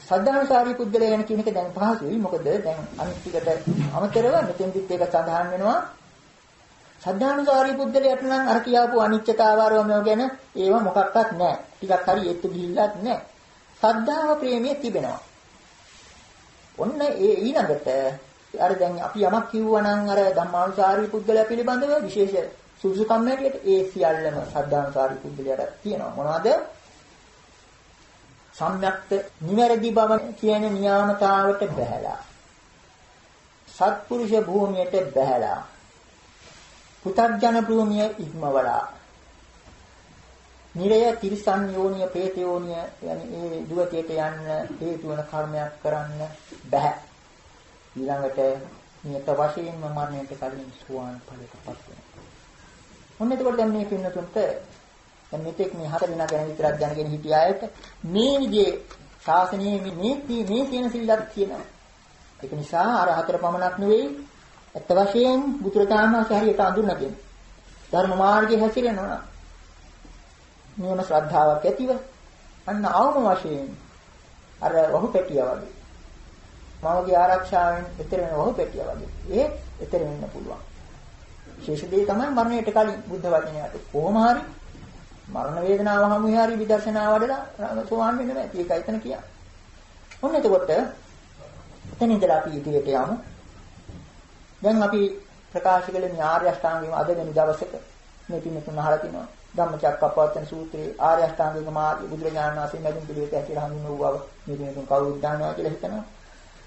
සද්ධානුසාරී පුද්ගලයා ගැන කියන එක දැන් පහසුයි. මොකද දැන් අනිත් ටිකට අමතරව මෙතෙන්දිත් ඒක සඳහන් වෙනවා. සද්ධානුසාරී පුද්ගලයාට නම් අර කියාපු අනිත්‍යතාවරම ගැන ඒව මොකක්වත් නැහැ. ටිකක් හරි ඒත් ගිහිල්ලත් නැහැ. සද්ධාව ප්‍රේමිය තිබෙනවා. ඔන්න ඒ ඊළඟට අර දැන් අපි යමක් කිව්වා නම් අර ධම්මානුසාරී පුද්ගලයා පිළිබඳව විශේෂ සුසුකම් හැටියට ඒ සියල්ලම සද්ධානුසාරී පුද්ගලයාට තියෙනවා. මොනවද? සම්්‍යක්ත නිවැරදි බව කියන නියාමතාවට බැහැලා සත්පුරුෂ භූමියට බැහැලා පුතග්ජන භූමිය ඉක්මවලා නිරය තිරිසන් යෝනිය പ്രേත යෝනිය yani ඒ දුවතියට යන්න හේතු වන කර්මයක් කරන්න බෑ ඊළඟට නියත වශයෙන්ම මරණයට කලින් සුවාන් ඵලයටපත් වෙනවා. ඔන්න එතකොට දැන් මේ පින්නතුන්ට දැන් මෙතෙක් මේ හතර දිනා ගැන විතරක් දැනගෙන හිටිය අයට මේ විදිහේ ශාසනයේ මේ මේ මේ කියන සිල්ලක් තියෙනවා. ඒක නිසා අර හතර පමණක් නෙවෙයි අත් වශයෙන් බුදුරජාණන් වහන්සේ හරියට අඳුනගෙන ධර්ම මාර්ගයේ හැසිරෙනවා. නියම ශ්‍රද්ධාවක් ඇතිව අන්න අවම වශයෙන් අර වහු පෙට්ටිය වගේ මමගේ ආරක්ෂාවෙන් ඈතර වෙන වහු පෙට්ටිය වගේ ඒ ඈතර වෙන්න පුළුවන්. විශේෂ දේ තමයි මරණයට කලින් බුද්ධ වචනයට කොහොම හරි මරණ වේදනාව හමු හරි විදර්ශනා වඩලා සෝවාන් වෙන්න බෑ. ඒක එතන කියන්නේ. ඔන්න එතකොට එතන ඉඳලා අපි ඉදිරියට යමු. දැන් අපි ප්‍රකාශ කළ මේ ආර්ය අෂ්ටාංගික අද වෙනි දවසක මේ පින්නතුන් අහලා තිනවා. ධම්මචක්කප්පවත්තන සූත්‍රයේ ආර්ය අෂ්ටාංගික මාර්ගය බුදුරජාණන් වහන්සේ මැදින් පිළිවෙත ඇතිලා හඳුන්වුවා මේ පින්නතුන් කවුරුත් දන්නවා කියලා හිතනවා.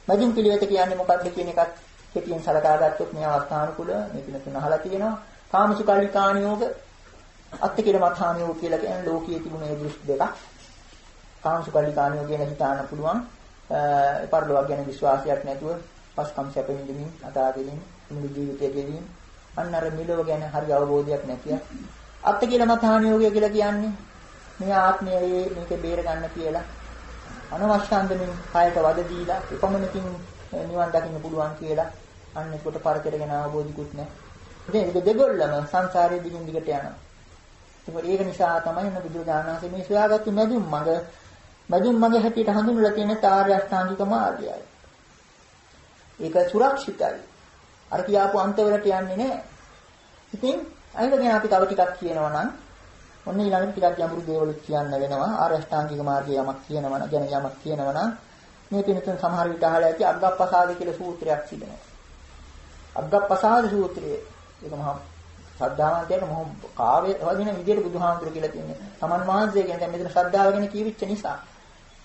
මැදින් පිළිවෙත කියන්නේ මොකක්ද කියන එකත් කෙටියෙන් සලකා ගත්තොත් මේ අවස්ථානුකූල මේ පින්නතුන් අහලා තියෙනවා. කාමසුකල්ලිකාණියෝග අත්තිකිරමථානියෝ කියලා කියන්නේ ලෝකයේ තිබුණ ඒ දෘෂ්ටි දෙකක්. කාංශකල්ලිකානියෝ කියන හිතාන්න පුළුවන්. ඒ පරිලෝක ගැන විශ්වාසයක් නැතුව පස්කම් සැපෙන් දෙමින් අදාදෙමින් මුළු ජීවිතය ගෙවීම. අන්න අර මිලව ගැන හරි අවබෝධයක් නැතිව අත්තිකිරමථානියෝ කියලා කියන්නේ මේ ආත්මය මේක බේර ගන්න කියලා අනවශ්‍ය අන්දමින් කායට වද දීලා එපමණකින් නිවන් දකින්න පුළුවන් කියලා අන්න ඒකට පරතර ගැන අවබෝධිකුත් නැහැ. ඉතින් ඒක දෙගොල්ලම සංසාරයේ දිගින් දිගට යනවා. ඒක නිසා තමයි න බුදුරජාණන් වහන්සේ මේ සොයාගත්තු මැදුම් මඟ මැදුම් මඟ හැටියට හඳුන්වලා තියෙන තාර්ය අෂ්ටාංගික මාර්ගයයි. ඒක සුරක්ෂිතයි. අර කියාපු අන්තවලට යන්නේ නැහැ. ඉතින් අයිල ගැන අපි තව ටිකක් කියනවා නම් ඔන්න ඊළඟට ටිකක් ගැඹුරු දේවල් කියන්න වෙනවා. ආර්ය අෂ්ටාංගික මාර්ගයේ යමක් කියනවා නම් ගැන යමක් කියනවා නම් මේ පිළිතුරු සමහර විට අහලා ඇති අග්ගප්පසාද කියලා සූත්‍රයක් තිබෙනවා. අග්ගප්පසාද සූත්‍රය ඒක මහා ශ්‍රද්ධාවන්තයට මොහොම කාවේ වදින විදියට බුදුහාමුදුර කියලා තියෙන්නේ. සමන් වහන්සේ කියන්නේ දැන් මෙතන ශ්‍රද්ධාව ගැන කියවිච්ච නිසා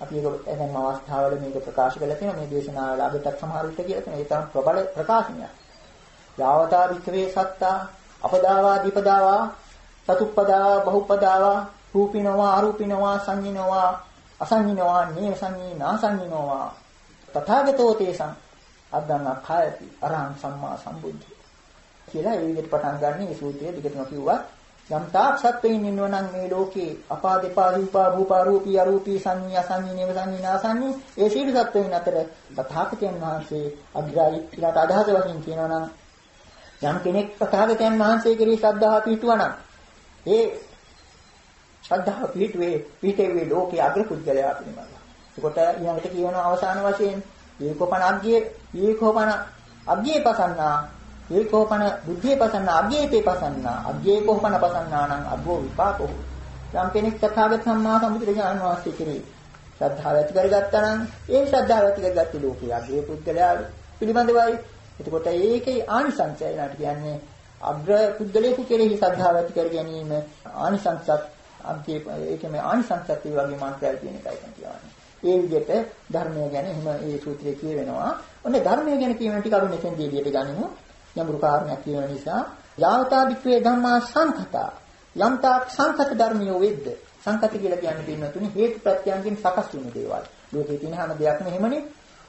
අපි ඒක දැන් අවස්ථාවල මේක ප්‍රකාශ කරලා තියෙනවා. මේ දේශනාවල අදටත් සමහර විට කියලා තියෙනවා. ඒ තරම් ප්‍රබල ප්‍රකාශනයක්. යාවතා වික්‍රේ සත්තා අපදාවා දීපදාවා චතුප්පදා බහුපදාවා රූපිනවා අරූපිනවා සංඤිනවා අසංඤිනවා නේව සංඤී නාසංඤිනවා. තථාගතෝ තේසං. අද්දං අඛායති අරහං සම්මා සම්බුද්ධි කියලා ඒ විදිහට පටන් ගන්න මේ සූත්‍රය දිගටම කිව්වා යම් තාක් සත්වයින් ඉන්නවනම් මේ ලෝකේ අපා දෙපා රූපා භූපා රූපී අරූපී සංඤී අසංඤී නේව සංඤී නාසංඤී ඒ සීල සත්වයින් අතර තථාගතයන් වහන්සේ අග්‍රයි කියලා අදහස වශයෙන් කියනවනම් යම් කෙනෙක් තථාගතයන් වහන්සේ කෙරෙහි ශ්‍රද්ධාව පිහිටුවනම් ඒ ශ්‍රද්ධාව පිහිටුවේ පිහිටෙවේ ලෝකයේ අග්‍ර පුද්ගලයා පිළිබඳව. එතකොට ඊළඟට කියවන අවසාන වශයෙන් ඒකෝපන අග්ගයේ ඒකෝපන අග්ගයේ පසන්නා ඒකෝපන බුද්ධියේ පසන්නා අග්ගයේතේ පසන්නා අග්ගයේ කෝපන පසන්නා නම් අග්ගෝ විපාකෝ යම් කෙනෙක් තථාගත සම්මා සම්බුදුරජාණන් වහන්සේ කෙරෙහි ශ්‍රද්ධාව ඇති කරගත්තා නම් ඒ ශ්‍රද්ධාව ඇති කරගත්තු ලෝකයේ අග්‍රේ පුද්ගලයා පිළිබඳවයි එතකොට ඒකේ ආනිසංසය නාට කියන්නේ අග්‍ර පුද්ගලයෙකු කෙරෙහි ශ්‍රද්ධාව ඇති කර ගැනීම ආනිසංසත් අන්තිම ඒකම ආනිසංසත් ඒ වගේ මාත්‍රාල් කියන එකයි කියන්නේ. ඒ විදිහට ධර්මය ගැන එහෙම ඒ සූත්‍රයේ කියවෙනවා. ඔන්න ධර්මය ගැන කියවන ටික අපි මෙතෙන්දී එළියට ගනිමු. යම්රු කාරණයක් කියවන නිසා යාවතා වික්‍රේ ධම්මා සංඛතා යම්තාක් සංඛත ධර්මියෝ වෙද්ද සංඛත කියලා කියන්නේ පින්නතුනේ හේතු ප්‍රත්‍යයන්ගෙන් සකස් වුණු දේවල්. ලෝකේ තියෙන හැම දෙයක්ම එහෙමනේ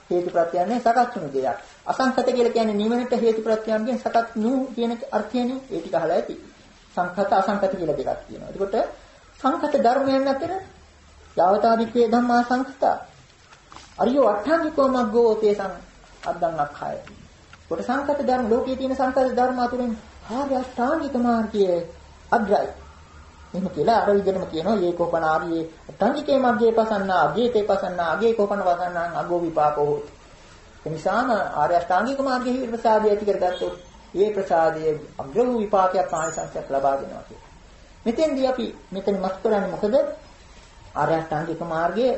හේතු ප්‍රත්‍යයන්ගෙන් සකස් වුණු දෙයක්. අසංඛත කියලා කියන්නේ නිවනට හේතු ප්‍රත්‍යයන්ගෙන් සකස් නු කියන අර්ථයනේ ඒ ටික අහලා ඇති. සංඛත අසංඛත කියලා දෙකක් තියෙනවා. එතකොට සංඛත ධර්මයන් අතර යාවතා වික්‍රේ ධම්මා සංඛතා අරියෝ අට්ඨාංගිකෝ මග්ගෝ තේසං අද්දං අක්ඛය. කොට සංකත ධර්ම ලෝකයේ තියෙන සංකත ධර්ම අතුරින් ආර්ය අෂ්ටාංගික මාර්ගයේ අග්‍රයි. එහෙම කියලා අර විදිහටම කියනවා ඒකෝපන ආර්යයේ අට්ඨාංගිකේ මග්ගේ පසන්නා අග්ගේතේ පසන්නා අග්ගේ කෝපන පසන්නා අග්ගෝ විපාකෝ හොති. ඒ නිසාම ආර්ය අෂ්ටාංගික මාර්ගයේ ප්‍රසාදය ඇති කරගත්තොත් ඒ ප්‍රසාදයේ අග්‍ර වූ විපාකයක් ආනිසංසයක් ලබා දෙනවා කියලා. මෙතෙන්දී අපි මෙතන මත් කරන්නේ මොකද? ආර්ය අෂ්ටාංගික මාර්ගයේ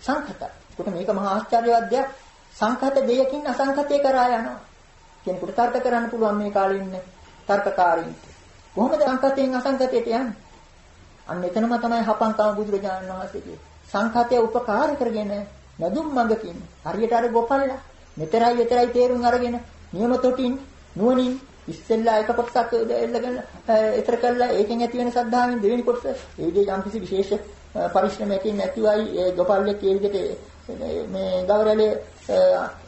සංකතයි. ඒකට මේක මහා ආශ්චර්යවත් දෙයක්. සංකත දෙයකින් අසංකතේ කරා යනවා. කෙනෙකුට තර්ක කරන්න පුළුවන් මේ කාලේ ඉන්න තර්කකාරීන්. කොහොමද සංකතයෙන් අසංකතයට යන්නේ? අන්න එතනම තමයි හපංකම බුදුරජාණන් වහන්සේගේ. සංකතය උපකාර කරගෙන නදුම් මඟකින් හරියට අර ගොපල්ලා මෙතරයි මෙතරයි තේරුම් අරගෙන නියම තොටින් නුවණින් ඉස්සෙල්ලා එක කොටසක් එල්ලගෙන ඊතර කළා ඒකෙන් ඇති වෙන සද්ධාවෙන් දෙවෙනි කොටස ඒ විදිහේ යම්කිසි විශේෂ පරිශ්‍රමයකින් නැතිවයි ඒ ගොපල්ලේ ඒ විදිහට මේ ගවරලේ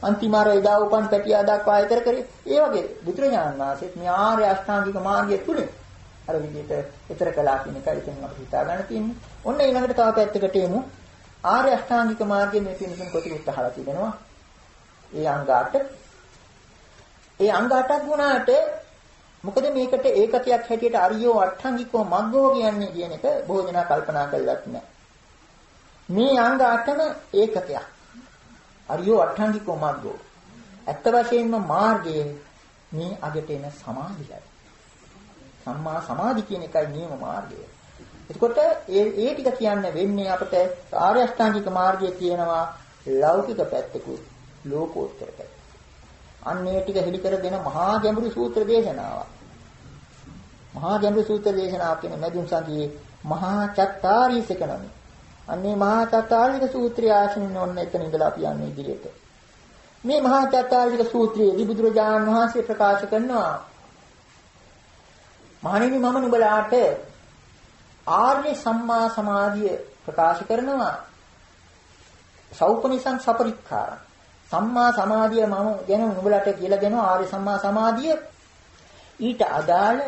අන්තිමාර එදා උපන් පැටියා දක්වා ඊතර කරේ ඒ වගේ බුදුරජාණන් වහන්සේත් මේ ආර්ය අෂ්ටාංගික මාර්ගය තුලින් අර විදිහට ඊතර කළා කියන එකයි ඉතින් අපිට හිතා ගන්න තියෙන්නේ. ඔන්න ඊළඟට තව පැත්තකට එමු. ආර්ය අෂ්ටාංගික මාර්ගයේ මේ පින්සුන් කොටිකුත් අහලා තිබෙනවා. ඒ අංග 8 ඒ අංග 8ක් වුණාට මොකද මේකට ඒකකයක් හැටියට අරියෝ අට්ඨංගිකෝ මග්ගෝ කියන්නේ කියන එක බොහෝ දෙනා කල්පනා කරලත් නැහැ. මේ අංග 8ම ඒකකයක්. අරියෝ අට්ඨංගිකෝ මග්ගෝ. ඇත්ත වශයෙන්ම මාර්ගයේ මේ අගට එන සමාධියයි. සම්මා සමාධි කියන එකයි නියම මාර්ගය. එතකොට ඒ ඒ ටික කියන්න වෙන්නේ අපිට ආර්ය අෂ්ටාංගික මාර්ගයේ තියෙනවා ලෞකික පැත්තකුත් ලෝකෝත්තර පැත්ත. අන්න ඒ ටික හෙලි කර දෙන මහා ගැඹුරු සූත්‍ර දේශනාවක්. මහා ගැඹුරු සූත්‍ර දේශනාවක් කියන මැදුම් සංගයේ මහා චත්තාරීසක නමයි. අන්නේ මහා චත්තාරික සූත්‍රය ආශ්‍රින්න ඔන්න එතන ඉඳලා අපි යන්නේ ඉදිරියට. මේ මහා චත්තාරික සූත්‍රයේදී බුදුරජාණන් වහන්සේ ප්‍රකාශ කරනවා මහණෙනි මම නුඹලාට ආර්ය සම්මා සමාධිය ප්‍රකාශ කරනවා සෞපනිසං සපරික්ඛාර සම්මා සමාධිය මම ගැන නුඹලාට කියලා දෙනවා ආර්ය සම්මා සමාධිය ඊට අදාළ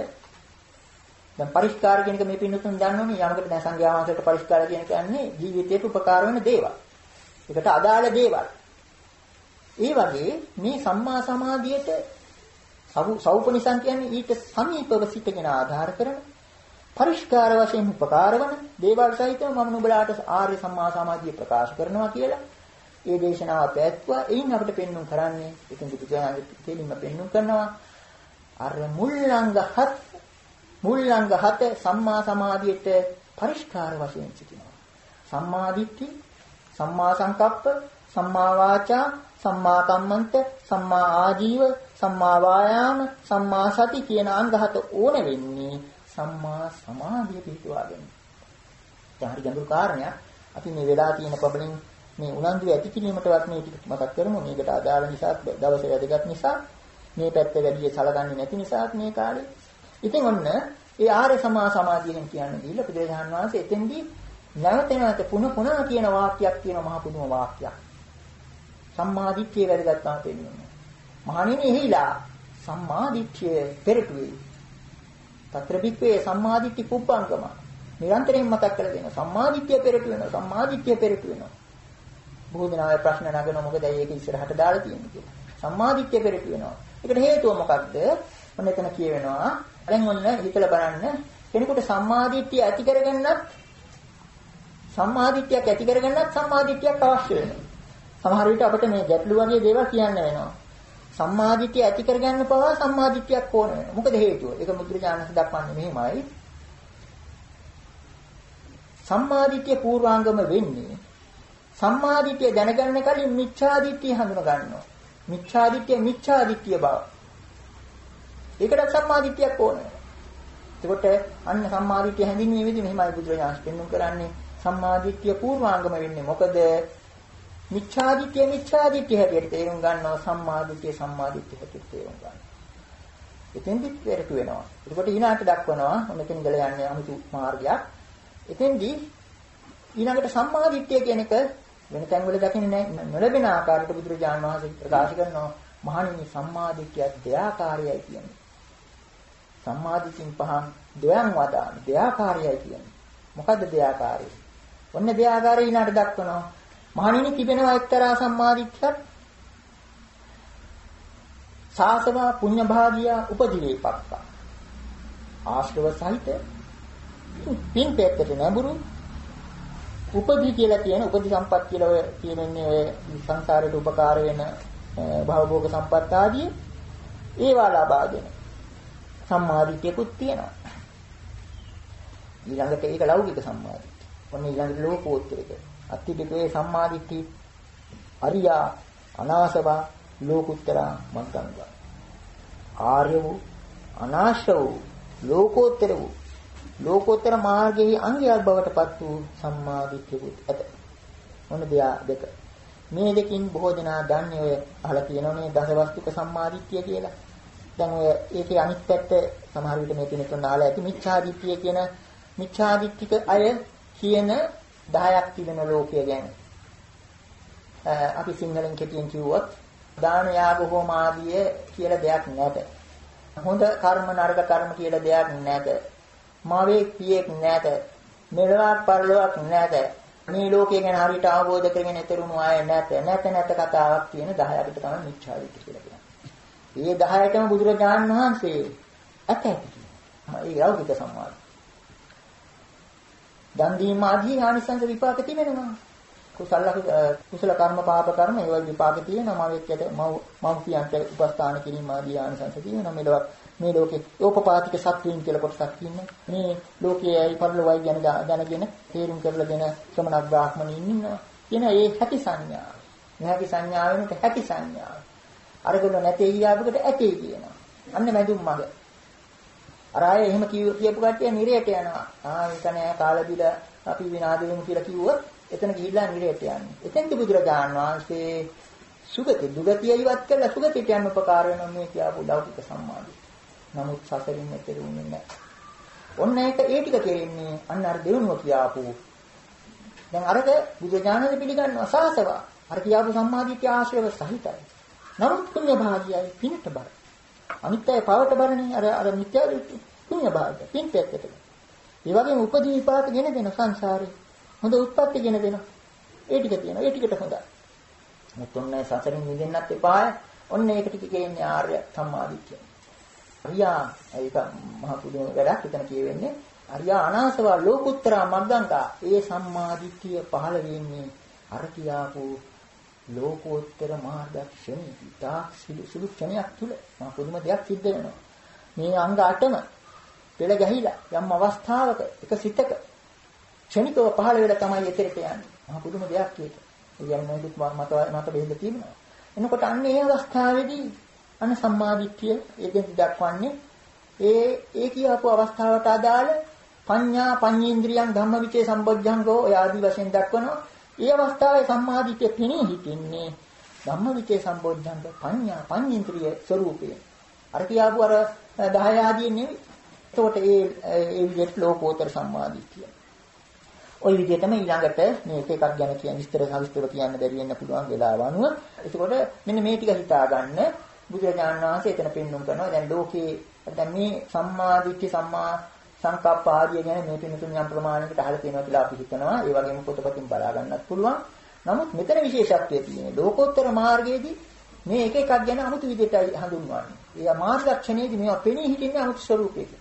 දැන් පරිස්කාර කියන එක මේ පින්නතුන් දන්නෝනේ යමකට දැන් සංඝයා වහන්සේට පරිස්කාර කියන කියන්නේ ජීවිතයට උපකාර වෙන දේවල්. ඒකට අදාළ දේවල්. ඒ වගේ මේ සම්මා සමාධියට සෞපනිසං කියන්නේ ඊට සමීපව සිටගෙන ආධාර කරන පරිස්කාර වශයෙන් උපකාර වන දේවල් සහිතව මම නුඹලාට ආර්ය සම්මා සමාධිය ප්‍රකාශ කරනවා කියලා ඒ දේශනාව පැවැත්වුවා. එයින් අපිට පෙන්වුම් කරන්නේ ඉතින් බුදුසසුනේ තේලින්ම පෙන්වුම් කරනවා අර මුල්ලංග හත් මුල්ලංග හත සම්මා සමාධියට පරිස්කාර වශයෙන් සිටිනවා. සම්මා දිට්ඨි, සම්මා සංකප්ප, සම්මා වාචා, සම්මා කම්මන්ත, සම්මා ආජීව, සම්මා වායාම, සම්මා සති කියන අංග හත ඕන වෙන්නේ සම්මා සමාධිය පිටුවාගෙන. දැන් හරි ගැඹුරු කාරණයක්. අපි මේ වෙලා තියෙන පබලින් මේ උනන්දු ඇති කිරීමටවත් මේ ටික මතක් කරමු. මේකට අදාළ නිසා දවසේ වැදගත් නිසා මේ පැත්ත වැඩි සලකන්නේ නැති නිසා මේ කාලේ ඉතින් ඔන්න ඒ ආර්ය සමා සමාධියෙන් කියන්නේ දීලා බුදුරජාණන් වහන්සේ එතෙන්දී නැවත නැවත පුන පුනා කියන වාක්‍යයක් කියන මහ පුදුම වාක්‍යයක්. සම්මාදිට්ඨිය වැඩගත්තාම පෙන්වන්නේ. මහණෙනි එහිලා සම්මාදිට්ඨිය පෙරටුවේ. తත්‍ර බික්වේ සම්මාදිට්ඨි කුප්පංගම. නිරන්තරයෙන් මතක් කරලා දෙනවා. සම්මාදිට්ඨිය පෙරටු වෙනවා. සම්මාදිට්ඨිය පෙරටු වෙනවා. බොහෝ දෙනා ප්‍රශ්න නගනවා මොකද ඒක ඉස්සරහට දාලා තියෙන්නේ කියලා. සම්මාදිට්ඨිය පෙරටු වෙනවා. ඒකට හේතුව මොකක්ද? ඔන්න එතන කියවෙනවා. දැන් ඔන්න හිතලා බලන්න කෙනෙකුට සම්මාදිට්ඨිය ඇති කරගන්නත් සම්මාදිට්ඨියක් ඇති කරගන්නත් සම්මාදිට්ඨියක් අවශ්‍ය වෙනවා. සමහර විට අපිට මේ ගැටලු වගේ දේවල් කියන්න වෙනවා. සම්මාදිට්ඨිය ඇති කරගන්න පවා සම්මාදිට්ඨියක් ඕන වෙනවා. මොකද හේතුව? ඒක මුද්‍රජානස දක්වන්නේ මෙහෙමයි. සම්මාදිට්ඨිය පූර්වාංගම වෙන්නේ සම්මාදිට්ඨිය දැනගන්න කලින් මිච්ඡාදිට්ඨිය හඳුන ගන්නවා. මිච්ඡාදිට්ඨිය මිච්ඡාදිට්ඨිය බව. ඒකට සම්මාදිට්ඨියක් ඕන වෙනවා. එතකොට අන්න සම්මාදිට්ඨිය හැඳින්වීමේ විදි මෙහිමයි බුදුරජාණන් පෙන්වුම් කරන්නේ සම්මාදිට්ඨිය පූර්වාංගම වෙන්නේ මොකද මිච්ඡාදිට්ඨිය මිච්ඡාදිට්ඨිය හැටියට තේරුම් ගන්නවා සම්මාදිට්ඨිය සම්මාදිට්ඨිය හැටියට තේරුම් ගන්නවා. එතෙන්දි පෙරට වෙනවා. එතකොට ඊළාට දක්වනවා මෙතන ඉඳලා යන්නේ අමුතු මාර්ගයක්. එතෙන්දි ඊළඟට සම්මාදිට්ඨිය කියන එක වෙන තැන්වල දකින්නේ නැහැ. නොලැබෙන ආකාරයට බුදුරජාණන් වහන්සේ ප්‍රකාශ කරනවා මහණෙනි සම්මාදිට්ඨිය දෙආකාරයයි කියන්නේ. සම්මාදිටින් පහන් දෙයන් වදාන දෙආකාරයයි කියන්නේ. මොකද්ද දෙආකාරය? ඔන්න දෙආකාරය ඊළාට දක්වනවා. මහණෙනි තිබෙනවා එක්තරා සම්මාදිට්ඨියක්. සාසවා පුඤ්ඤ භාගියා උපදිවේපක්ක ආශ්‍රව සහිත පින් පෙත්තට නැඹුරු උපදී කියලා කියන උපදී සම්පත් කියලා ඔය කියන්නේ ඔය සංසාරයට උපකාර වෙන භවභෝග සම්පත් ආදී ඒවා ලබාගෙන සම්මාදිට්ඨියකුත් තියෙනවා. ඊළඟට ඒක ලෞකික සම්මාදිට්ඨිය. ඔන්න ඊළඟට ලෝකෝත්තරක අත්තිබිකේ සම්මාදිට්ඨි අරියා අනාසවා ලෝකුත්තරා මග්ගංග ආර්ය වූ අනාශ වූ ලෝකෝත්තර වූ ලෝකෝත්තර මාර්ගයේ අංගයක් බවට පත් වූ සම්මාදිට්ඨියකුත් ඇත. මොන දෙක මේ දෙකින් බොහෝ දෙනා දන්නේ ඔය අහලා තියෙනවනේ දසවස්තුක සම්මාදිට්ඨිය කියලා. දැන් ඔය ඒකේ අනිත් පැත්ත සමහර විට මේ කෙනෙක්ට නාලා ඇති මිච්ඡාදිට්ඨිය කියන මිච්ඡාදිට්ඨික අය කියන 10ක් තිබෙන ලෝකය ගැන. අපි සිංහලෙන් කෙටියෙන් කිව්වොත් දාන යාග හෝම ආදිය කියලා දෙයක් නැත. හොඳ කර්ම නරක කර්ම කියලා දෙයක් නැත. මාවේ පියෙක් නැත. මෙලොවක් පරලොවක් නැත. මේ ලෝකය ගැන හරියට අවබෝධ කරගෙන ඉතරුණු අය නැත. නැත නැත කතාවක් කියන 10කට තමයි මිච්ඡාදිට්ඨිය කියලා කියන්නේ. මේ 10ටම බුදුරජාණන් වහන්සේ ඇත ඇති. ඒ ලෞකික සම්මාද. දන් දීම ආදී ආනිසංස විපාක තිබෙනවා. කුසල කුසල කර්ම පාප කර්ම ඒවල් විපාක තියෙනවා. මව එක්කද මව මව කියන්ට උපස්ථාන කිරීම ආදී ආනිසංස තියෙනවා. මෙලොවක් මේ ලෝකේ ඕපපාතික සත්වයින් කියලා කොටසක් ඉන්නේ මේ ලෝකයේ පරිලෝකයි ගැන දැනගෙන තේරුම් කරලා දෙන ශ්‍රමණ බ්‍රාහ්මණයින් ඉන්නවා. කියන ඒ හැටි සංඥා. නැති සංඥාවෙන්ට හැටි සංඥා. අරගොල්ල නැtei කියාපුකට ඇතේ කියනවා. අන්න මැදුම් මග. අර අය එහෙම කියපු කට්ටිය නිරයට යනවා. ආ ඒක නෑ කාලා බිලා අපි විනාද වෙමු කියලා කිව්වොත් එතන ගිහිල්ලා නිරයට යන්නේ. එතෙන්ද බුදුරජාණන් වහන්සේ සුගති දුගතිය ඉවත් කළා සුගතියට යන්න උපකාර වෙනවා මේ කියපු ලෞකික සම්මාදිය. නමුත් සසරින් මෙතෙරුන්නේ නැහැ. ඔන්න ඒක ඒ ටික කෙරෙන්නේ අන්න අර දෙවනුව කියාපු. දැන් අරක බුදුජානක පිළිගන්නවා සාසවා. අර කියාපු සම්මාදිට්ඨිය ආශ්‍රව සහිතයි. නමුත් පුණ්‍ය භාගියයි පිනට බර. අනිත් අය පවට බරනේ අර අර මිත්‍යා දෘෂ්ටි පුණ්‍ය භාගය පින් පැත්තට. ඒ වගේම උපදී විපාක ගෙන දෙන සංසාරේ හොඳ උත්පත්ති ගෙන දෙනවා. ඒ ටික තියෙනවා. ඒ ටිකට හොඳයි. මුත් ඔන්නේ සසරින් මිදෙන්නත් එපාය. ඔන්න ඒක ටික කියන්නේ ආර්ය සම්මාදිට්ඨිය. අරියා ඒක මහ පුදුම වැඩක් එතන කියවෙන්නේ. අරියා අනාසවා ලෝකුත්තරා මග්ගංකා. ඒ සම්මාදිට්ඨිය පහළ වෙන්නේ අර කියාපු ලෝකෝත්තර මාර්ගක්ෂණී ඉතා සුළු ක්ෂණයක් තුල මා පුදුම දෙයක් සිද්ධ වෙනවා. මේ අංග 8ම පෙළ ගැහිලා යම් අවස්ථාවක එක සිතක ක්ෂණිකව පහළ වෙලා තමයි එතරට යන්නේ. මා පුදුම දෙයක් ඒක. ඒ කියන්නේ දුක් මත මත බෙහෙද තියෙනවා. එනකොට අන්න ඒ අවස්ථාවේදී අන්න සම්මාදිට්ඨිය ඒකෙන් දක්වන්නේ ඒ ඒ කියපු අවස්ථාවට අදාළ පඤ්ඤා පඤ්ඤේන්ද්‍රියං ධම්මවිචේ සම්බොජ්ජංගෝ ඔය ආදි වශයෙන් දක්වනවා. ඒ අවස්ථාවේ සම්මාදිට්ඨිය පෙනී හිටින්නේ ධම්මවිචේ සම්බොධ්‍යංග පඤ්ඤා පඤ්ඤේන්ද්‍රිය ස්වરૂපය. අර කියාපු අර 10 ආදී නෙවෙයි. එතකොට ඒ ඒ විදිහට ලෝකෝත්තර සම්මාදිට්ඨිය. ওই විදිහටම ඊළඟට මේක එකක් ගැන කියන විස්තර සවිස්තර කියන්න බැරි වෙන්න පුළුවන් වෙලාව අනුව. එතකොට මෙන්න මේ ටික හිතා ගන්න බුදුරජාණන් වහන්සේ එතන පෙන්වුම් කරනවා. දැන් ලෝකේ දැන් මේ සම්මාදිට්ඨි සම්මා සංකප්ප ආදී ගැන මේ පින්තුන් යම් ප්‍රමාණයකට අහලා තියෙනවා කියලා අපි හිතනවා. ඒ වගේම පොතපතින් බලා ගන්නත් පුළුවන්. නමුත් මෙතන විශේෂත්වය තියෙන්නේ ලෝකෝත්තර මාර්ගයේදී මේ එක එකක් ගැන අමුතු විදිහට හඳුන්වන්නේ. ඒ මාර්ග ක්ෂණයේදී මේවා පෙනී හිටින්නේ අමුතු ස්වરૂපයකින්.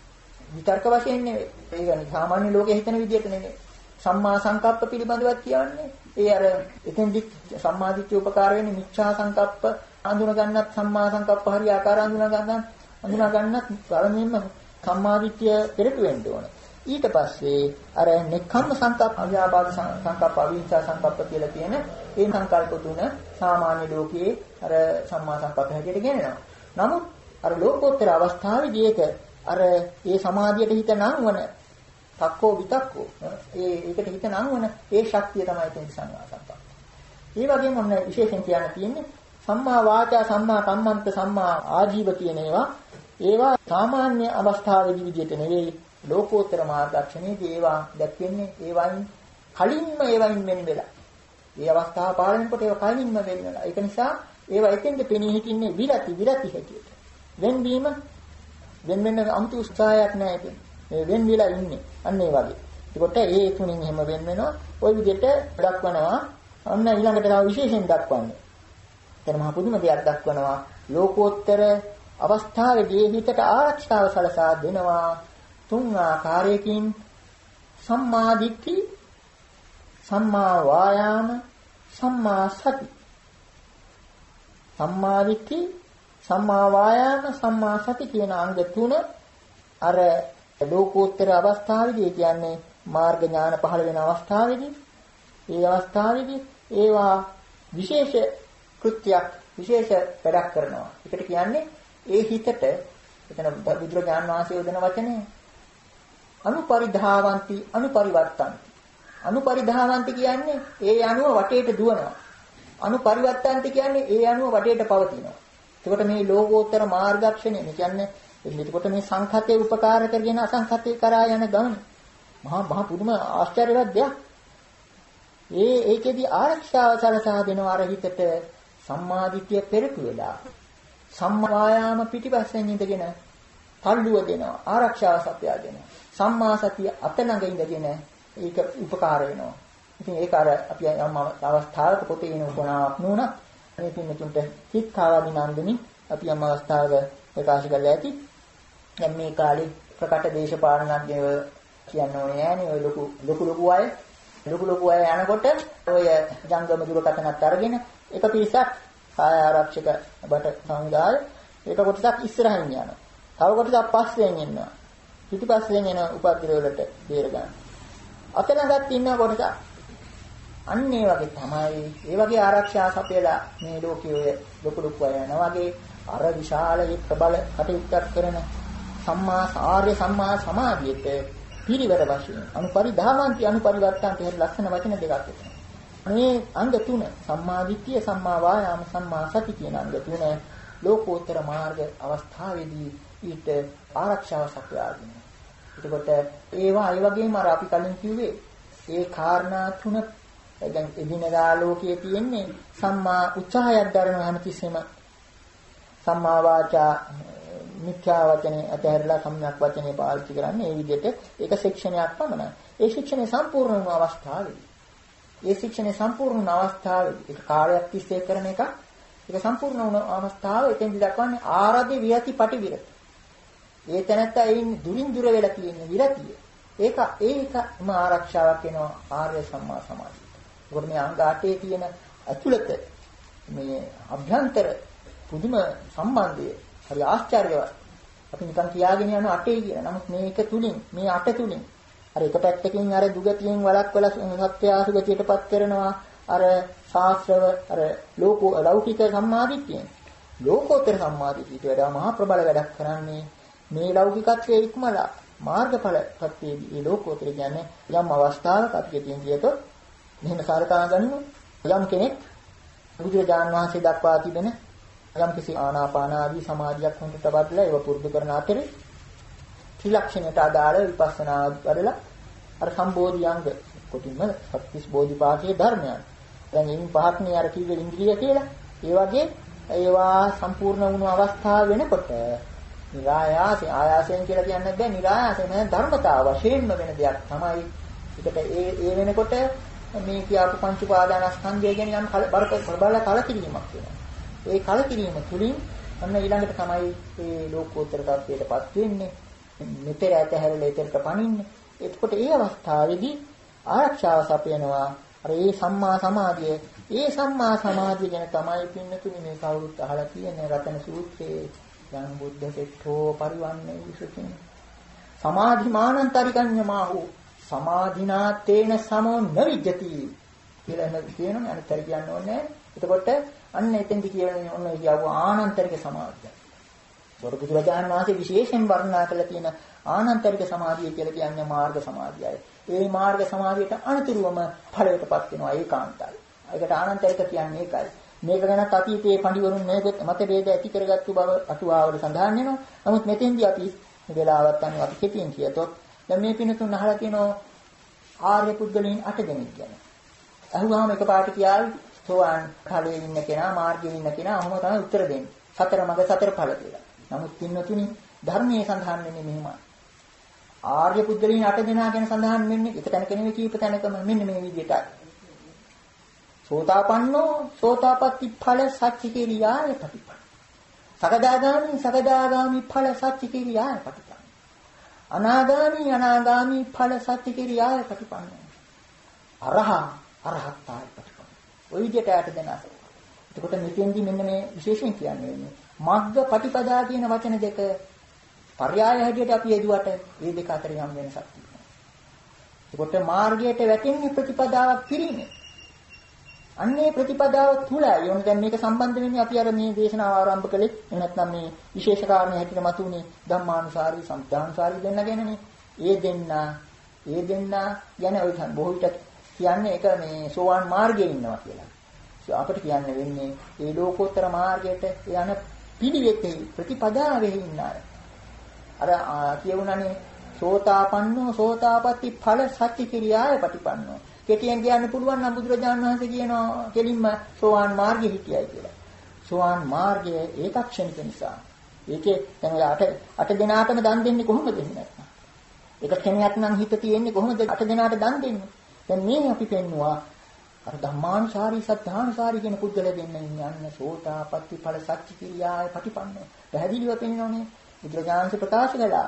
විතර්ක වශයෙන් නෙවෙයි. ඒ කියන්නේ සාමාන්‍ය ලෝකයේ හිතන විදිහට නෙවෙයි. සම්මා සංකප්ප පිළිබඳවත් කියන්නේ ඒ අර එතෙන්දි සම්මාදිට්ඨිය උපකාර වෙන්නේ මිච්ඡා සංකප්ප අඳුන ගන්නත් සම්මා සංකප්ප හරි ආකාර අඳුන ගන්නත් අඳුන ගන්නත් පළමුවෙන්ම සම්මාදිට්ඨිය පෙරට වෙන්න ඕනේ. ඊට පස්සේ අර නෙක්ඛම්ම සංකප්ප අව්‍යාපාද සංකප්ප අවිහිංසා සංකප්ප කියලා කියන ඒ සංකල්ප තුන සාමාන්‍ය ලෝකයේ අර සම්මා සංකප්ප හැටියට ගෙනෙනවා. නමුත් අර ලෝකෝත්තර අවස්ථාවේදී ඒක අර ඒ සමාධියට හිත නංවන තක්කෝ විතක්කෝ ඒ ඒකට හිත නංවන ඒ ශක්තිය තමයි තියෙන සංඥා සංකප්ප. ඒ වගේම ඔන්න විශේෂයෙන් කියන්න තියෙන්නේ සම්මා වාචා සම්මා කම්මන්ත සම්මා ආජීව කියන ඒවා ඒවා සාමාන්‍ය අවස්ථාවේදී විදිහට නෙවෙයි ලෝකෝත්තර මාර්ගක්ෂණයේදී ඒවා දැක්වෙන්නේ ඒවයින් කලින්ම ඒවයින් වෙන වෙලා. මේ අවස්ථාව පාලනකොට ඒවා කලින්ම වෙන වෙලා. ඒක නිසා ඒවා එතෙන්ද පෙනී හිටින්නේ විරති විරති හැටියට. වෙන්වීම වෙන වෙන 아무තු උත්සාහයක් නැහැ මේ වෙන් වෙලා ඉන්නේ. අන්න ඒ වගේ. එතකොට ඒ තුنين එහෙම වෙන් වෙනවා. ওই විදිහට දක්වනවා. අන්න ඊළඟට තව විශේෂයෙන් දක්වන්නේ. එතන මහ පුදුම දෙයක් දක්වනවා. ලෝකෝත්තර අවස්ථාවේදී හිතට ආරක්ෂාව සලසා දෙනවා. තුන් ආකාරයකින් සම්මා දිට්ඨි සම්මා වායාම සම්මා සති සම්මා දිට්ඨි සම්මා වායාම සම්මා සති කියන අංග තුන අර ලෝකෝත්තර අවස්ථාවේදී කියන්නේ මාර්ග ඥාන පහළ වෙන අවස්ථාවේදී ඒ අවස්ථාවේදී ඒවා විශේෂ කෘත්‍යයක් විශේෂ වැඩක් කරනවා. ඒකට කියන්නේ ඒ හිතට එතන බුදුරජාන් වහන්සේ යොදන වචනේ අනුපරිධාවಂತಿ අනුපරිවර්තಂತಿ අනුපරිධාවಂತಿ කියන්නේ ඒ අනුව වටේට දුවනවා. අනුපරිවර්තಂತಿ කියන්නේ ඒ අනුව වටේට පවතිනවා. එතකොට මේ ලෝකෝත්තර මාර්ගක්ෂණය කියන්නේ එතකොට මේ සංඛතේ උපකාර කරගෙන අසංඛතේ කරා යන ගමන මහා මහා පුදුම ආශ්චර්යවත් දෙයක් ඒ ඒකෙදි ආරක්ෂාව සලසා දෙනවා අර හිතට සම්මාදිට්ඨිය පෙරටු වෙලා සම්මායාම පිටිපස්සෙන් ඉඳගෙන තල්ලුව දෙනවා ආරක්ෂාව සපයා දෙනවා සම්මා සතිය අතනඟ ඉඳගෙන ඒක උපකාර වෙනවා. ඉතින් ඒක අර අපි යම් අවස්ථාවක පොතේ එන උපනාවක් නුණා. මේ පින්නතුන්ට හිත් කාවාදී නන්දනි අපි යම් අවස්ථාවක ප්‍රකාශ කරලා ඇති. දැන් මේ කාලේ ප්‍රකට දේශපාලනඥයව කියන්න ඕනේ නෑනේ ඔය ලොකු ලොකු ලොකු අය ලොකු ලොකු අය යනකොට ඔය ජංගම දුරකථනත් අරගෙන එක පිරිසක් කාය ආරක්ෂක බට සමුදාය ඒක කොටසක් ඉස්සරහින් යනවා. තව කොටසක් පස්සෙන් එනවා. පිටිපස්සෙන් එන උපද්‍රව වලට බේර ගන්න. අතනගත් ඉන්න කොටස අන්න ඒ වගේ තමයි ඒ වගේ ආරක්ෂා සපයලා මේ ලෝකයේ ඔය ලොකු ලොකු අය යනවා වගේ අර විශාල ප්‍රබල කටයුත්තක් කරන සම්මා ආර්ය සම්මා සමාධියට පිරිවර වශයෙන් අනුපරිධාවන්ති අනුපරිවර්තන්ති හරි ලස්සන වචන දෙකක් මේ අංග තුන සම්මා දිට්ඨිය සම්මා වායාම සම්මා සති කියන අංග තුන ලෝකෝත්තර මාර්ග අවස්ථාවේදී ඊට ආරක්ෂාව සපයා දෙනවා. එතකොට ඒවා ඒ වගේම අර අපි කලින් කිව්වේ ඒ කාරණා තුන දැන් එදිනදා ලෝකයේ තියෙන්නේ සම්මා උත්සාහයක් දරන හැමතිස්සෙම සම්මා වාචා මිත්‍යා වචනේ අතහැරලා සම්‍යක් වචනේ පාවිච්චි කරන්නේ මේ විදිහට ඒක ශික්ෂණයක් පමණයි. ඒ ශික්ෂණය සම්පූර්ණ වූ අවස්ථාවේදී ඒ ශික්ෂණය සම්පූර්ණ වූ අවස්ථාවේදී ඒක කාර්යයක් තිස්සේ කරන එක ඒක සම්පූර්ණ වුණ අවස්ථාව එතෙන්දි දක්වන්නේ ආරාධි වියති පටිවිරති. ඒ තැනත්තා එයින් දුරින් දුර වෙලා තියෙන විරතිය. ඒක ඒකම ආරක්ෂාවක් වෙනවා ආර්ය සම්මා සමාධියට. ඒකට මේ අංග 8 තියෙන අතුලත මේ අභ්‍යන්තර පුදුම සම්බන්ධය හරි ආශ්චර්යවත්. අපි නිකන් කියාගෙන යන 8 කියන. නමුත් මේක තුලින් මේ 8 තුලින් අර එක පැත්තකින් අර දුගතියෙන් වළක්වලා සත්‍ය ආසුගතියටපත් කරනවා. අර ශාස්ත්‍රව අර ලෝක ලෞකික සම්මාදිට්ඨියෙන් ලෝකෝත්තර සම්මාදිට්ඨියට වඩා මහා ප්‍රබල වැඩක් කරන්නේ මේ ලෞකිකත්වයේ ඉක්මලා මාර්ගඵල ප්‍රත්‍යයේදී මේ ලෝකෝත්තර කියන්නේ යම් අවස්ථාවක අපි කියන කියතොත් මෙහෙම සාරකා ගන්නවා. යම් කෙනෙක් බුදුරජාණන් වහන්සේ දක්වා තිබෙන යම් කිසි ආනාපාන ආදී සමාධියක් හොඳට තබලා ඒව පුරුදු කරන අතරේ ත්‍රිලක්ෂණයට අදාළ විපස්සනා වඩලා අර සම්බෝධියංග කොටින්ම සත්‍තිස් බෝධිපාකයේ ධර්මයන්. දැන් එයින් පහක්නේ අර කිව්ව ඉන්ද්‍රිය කියලා. ඒ වගේ ඒවා සම්පූර්ණ වුණු අවස්ථාව වෙනකොට નિરાයාසයෙන් ආයාසයෙන් කියලා කියන්නේ නැහැ. નિરાයාසයෙන් ධර්මතාව වශයෙන්ම වෙන දෙයක් තමයි. ඒකට ඒ ඒ වෙනකොට මේ කියාපු පංච උපාදානස්කන්ධය ගැන යම් බල කලකිරීමක් වෙනවා. ඒ කලකිරීම තුලින් අන්න ඊළඟට තමයි මේ ලෝකෝත්තර tattweටපත් වෙන්නේ. මෙතර ඇතහැරලා ඊතරට පනින්නේ. එතකොට ඒ අවස්ථාවේදී ආරක්ෂාව සපයනවා. අර ඒ සම්මා සමාධිය, ඒ සම්මා සමාධිය ගැන තමයි පින්නතුනි මේ කවුරුත් අහලා තියෙන රතන සූත්‍රයේ යම් බුද්ධ සෙට්ඨෝ පරිවන්නේ විසුතින්. සමාධිමානන්තරිකඤ්ඤමාහු සමාධිනාතේන සමෝ නවිජ්ජති කියලා එහෙම කියනවනේ අනිතර කියන්න ඕනේ. එතකොට අන්න එතෙන්දි කියවනේ ඔන්න කියව ආනන්තරික සමාධිය. ඒකට බුදුරජාණන් වහන්සේ විශේෂයෙන් වර්ණනා කළා තියෙන ආනන්තරික සමාධිය කියලා කියන්නේ මාර්ග සමාධියයි. ඒ මාර්ග සමාධියට අනතුරුවම ඵලයටපත් වෙනවා ඒකාන්තයි. ඒකට ආනන්තරික කියන්නේ ඒකයි. මේක ගැන අතීතයේ පඬිවරුන් මේකත් මත ભેද ඇති කරගත්තු බව අටුවාවල සඳහන් වෙනවා. නමුත් මෙතෙන්දී අපි වෙලාවත් අනුව අපි කෙටියෙන් කියතොත් දැන් මේ පිනතුන් අහලා තියෙනවා ආර්ය පුද්ගලයන් 8 දෙනෙක් ගැන. අහුවාම එකපාරට කියාවි සෝවාන් ඵලයේ ඉන්න කෙනා මාර්ගයේ ඉන්න කෙනා ඔහොම තමයි උත්තර දෙන්නේ. සතර මඟ සතර ඵල කියලා. නමුත් පින්නතුනි ධර්මයේ සඳහන් වෙන්නේ මෙහෙමයි. ආර්ය පුද්ගලයන් 8 දෙනා ගැන සඳහන් වෙන්නේ එක තැනක නෙවෙයි කීප තැනකම මෙන්න මේ විදිහටයි. සෝතාපන්නෝ සෝතාපට්ටි ඵල සච්චි කිරියාය ප්‍රතිපන්න. සකදාගාමි සකදාගාමි ඵල සච්චි කිරියාය ප්‍රතිපන්න. අනාගාමි අනාගාමි ඵල සත්‍ය කිරියාව ප්‍රතිපන්නයි. අරහ අරහත්තායි ප්‍රතිපන්න. ওই විදිහට යට දෙනස. එතකොට මෙතෙන්දී මෙන්න මේ විශේෂයෙන් කියන්නේ මේ මග්ග ප්‍රතිපදා කියන වචන දෙක පర్యాయ හැටියට අපි යෙදුවට මේ දෙක අතර යම් වෙනසක් තියෙනවා. එතකොට මාර්ගයට වැටෙන්නේ ප්‍රතිපදාවක් පිළිනේ. අන්නේ ප්‍රතිපදාව තුලයි යොන් දැන් මේක සම්බන්ධ වෙන්නේ අපි අර මේ දේශනාව ආරම්භ කළේ එහෙම නැත්නම් මේ විශේෂ කාරණේ හැටියට මතුනේ ධම්මානුසාරී සම්ප්‍රානුසාරී දෙන්න ගැනනේ. ඒ දෙන්න ඒ දෙන්න ගැන ඔය බොහෝ විට කියන්නේ ඒක මේ සෝවාන් මාර්ගයේ ඉන්නවා කියලා. අපිට කියන්න වෙන්නේ ඒ ලෝකෝත්තර මාර්ගයට යන පිළිවෙතේ ප්‍රතිපදාවෙහි ඉන්න අය. අර කියවුණනේ සෝතාපන්නෝ සෝතාපට්ටි ඵල සත්‍ය කිරියාය ප්‍රතිපන්නෝ. කෙටියෙන් කියන්න පුළුවන් නම් බුදුරජාණන් වහන්සේ කියනවා කෙලින්ම සෝවාන් මාර්ගෙ හිටියයි කියලා. සෝවාන් මාර්ගය ඒකක්ෂණික නිසා. ඒකේ දැන් අට අට දෙනාටම දන් දෙන්නේ කොහොමද එහෙම එක කෙනෙක් නම් හිත තියෙන්නේ කොහොමද අට දෙනාට දන් දෙන්නේ? දැන් මේ අපි පෙන්නවා අර ධම්මානුසාරී සද්ධානුසාරී කියන පුද්ගල දෙන්න යන්න සෝතාපට්ටි ඵල සත්‍ය කිරියාය ප්‍රතිපන්න. පැහැදිලිව පෙන්වන්නේ බුදුරජාණන් ප්‍රකාශ කළා.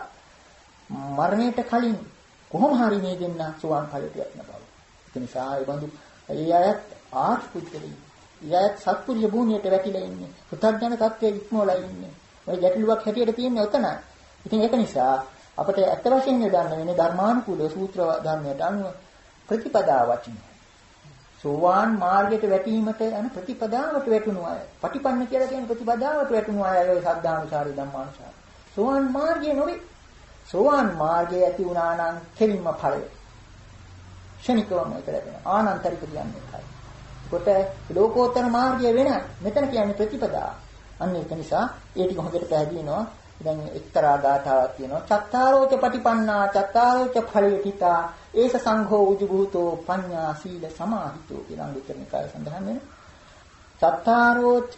මරණයට කලින් කොහොම හරි මේ දෙන්න සෝවාන් ඵලයට යන බව. ඒ නිසා ඒ බඳු ඒ අයත් ආර්ථ පුද්ගලයි. ඒ අයත් සත්පුරුෂ භූමියට වැටිලා ඉන්නේ. පුතග්ජන තත්ත්වයේ ඉක්මවලා ඉන්නේ. ඔය ගැටලුවක් හැටියට තියෙන්නේ ඔතනයි. ඉතින් ඒක නිසා අපිට ඇත්ත වශයෙන්ම දන්න වෙන්නේ ධර්මානුකූල සූත්‍ර ධර්මයට අනුව ප්‍රතිපදා වචන. සෝවාන් මාර්ගයට වැටීමට යන ප්‍රතිපදාවට වැටුණු අය. පටිපන්න කියලා කියන ප්‍රතිපදාවට වැටුණු අය ඔය සද්ධානුසාරී ධම්මානුසාරී. සෝවාන් මාර්ගය නොවේ. සෝවාන් මාර්ගය ඇති වුණා නම් කෙලින්ම ඵලය. ක්ෂණිකවම ඒක ලැබෙනවා. ආනන්තරික කියන්නේ ඒකයි. ඒකට ලෝකෝත්තර මාර්ගය වෙන. මෙතන කියන්නේ ප්‍රතිපදා. අන්න ඒක නිසා ඒ ටික හොඳට පැහැදිලිනවා. දැන් එක්තරා ගාථාවක් තියෙනවා. චත්තාරෝච පටිපන්නා චත්තාරෝච ඵලයතිතා ඒස සංඝෝ උජුභූතෝ පඤ්ඤා සීල සමාහිතෝ කියලා අංගුත්තර නිකාය සඳහන් වෙනවා. චත්තාරෝච